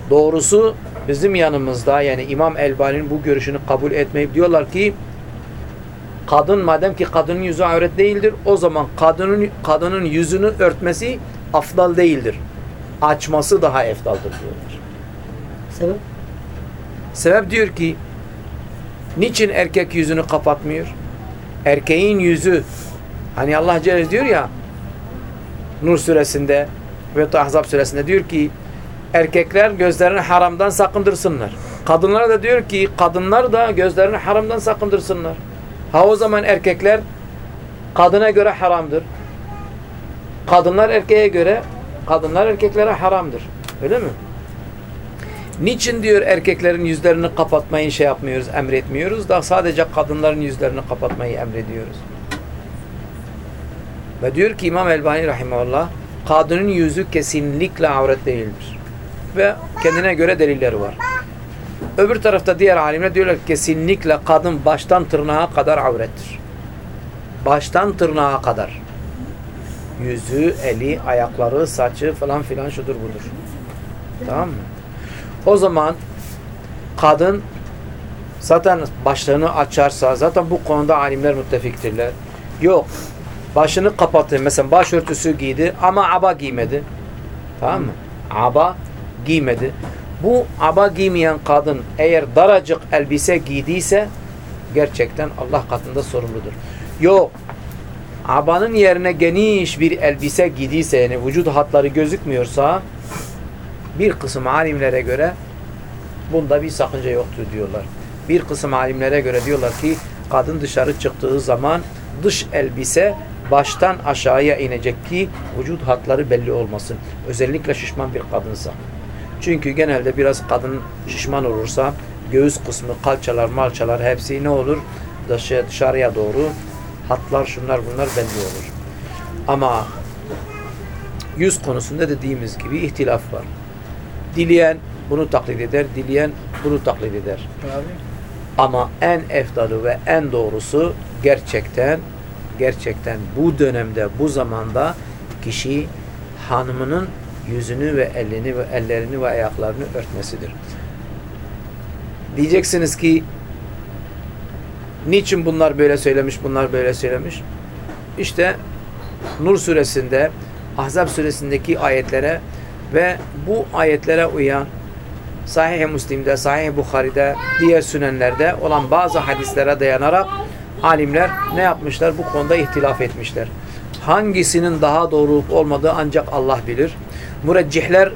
Speaker 1: doğrusu bizim yanımızda yani İmam Elbani'nin bu görüşünü kabul etmeyip diyorlar ki kadın madem ki kadının yüzü avret değildir o zaman kadının kadının yüzünü örtmesi afdal değildir. Açması daha eftaldır diyorlar.
Speaker 4: Sebep?
Speaker 1: Sebep diyor ki niçin erkek yüzünü kapatmıyor? Erkeğin yüzü hani Allah Celle diyor ya Nur suresinde ve Ahzab suresinde diyor ki erkekler gözlerini haramdan sakındırsınlar. Kadınlar da diyor ki kadınlar da gözlerini haramdan sakındırsınlar. Ha o zaman erkekler kadına göre haramdır. Kadınlar erkeğe göre kadınlar erkeklere haramdır. Öyle mi? Niçin diyor erkeklerin yüzlerini kapatmayı şey yapmıyoruz, emretmiyoruz da sadece kadınların yüzlerini kapatmayı emrediyoruz. Ve diyor ki İmam Elbani rahimahullah kadının yüzü kesinlikle avret değildir. Ve kendine göre delilleri var. Öbür tarafta diğer alimler diyorlar ki kesinlikle kadın baştan tırnağa kadar avrettir. Baştan tırnağa kadar. Yüzü, eli, ayakları, saçı falan filan şudur budur. Tamam mı? O zaman kadın zaten başlarını açarsa zaten bu konuda alimler müttefiktirler. Yok. Başını kapattı. Mesela başörtüsü giydi ama aba giymedi. Tamam mı? Aba giymedi. Bu aba giymeyen kadın eğer daracık elbise giydiyse gerçekten Allah katında sorumludur. Yok. Abanın yerine geniş bir elbise giydiyse yani vücut hatları gözükmüyorsa bir kısım alimlere göre bunda bir sakınca yoktur diyorlar. Bir kısım alimlere göre diyorlar ki kadın dışarı çıktığı zaman dış elbise baştan aşağıya inecek ki vücut hatları belli olmasın. Özellikle şişman bir kadınsa. Çünkü genelde biraz kadın şişman olursa göğüs kısmı, kalçalar, malçalar hepsi ne olur? Dışarıya doğru hatlar şunlar bunlar belli olur. Ama yüz konusunda dediğimiz gibi ihtilaf var. Dileyen bunu taklit eder, dileyen bunu taklit eder.
Speaker 3: Abi.
Speaker 1: Ama en efdalı ve en doğrusu gerçekten gerçekten bu dönemde, bu zamanda kişi hanımının yüzünü ve elini ve ellerini ve ayaklarını örtmesidir. Diyeceksiniz ki niçin bunlar böyle söylemiş, bunlar böyle söylemiş? İşte Nur suresinde, Ahzab suresindeki ayetlere ve bu ayetlere uyan Sahih-i Müslim'de, Sahih-i Bukhari'de, diğer sünenlerde olan bazı hadislere dayanarak alimler ne yapmışlar? Bu konuda ihtilaf etmişler. Hangisinin daha doğru olup olmadığı ancak Allah bilir. Müreccihler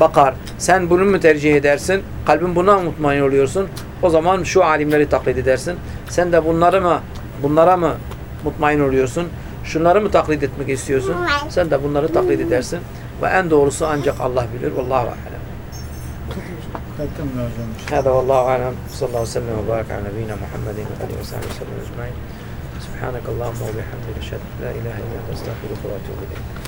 Speaker 1: bakar. Sen bunu mu tercih edersin? Kalbin buna mutmain oluyorsun? O zaman şu alimleri taklit edersin. Sen de bunları mı bunlara mı mutmain oluyorsun? Şunları mı taklit etmek istiyorsun? Sen de bunları taklit edersin. Ve en doğrusu ancak Allah bilir. Vallahu alem.
Speaker 3: Taktım mı hocam?
Speaker 1: هذا والله أعلم صلى الله وسلم وبارك على نبينا محمد وآله وصحبه وسلم أجمعين سبحانك اللهم وبحمدك أشهد أن لا إله إلا أنت أستغفرك وأتوب إليك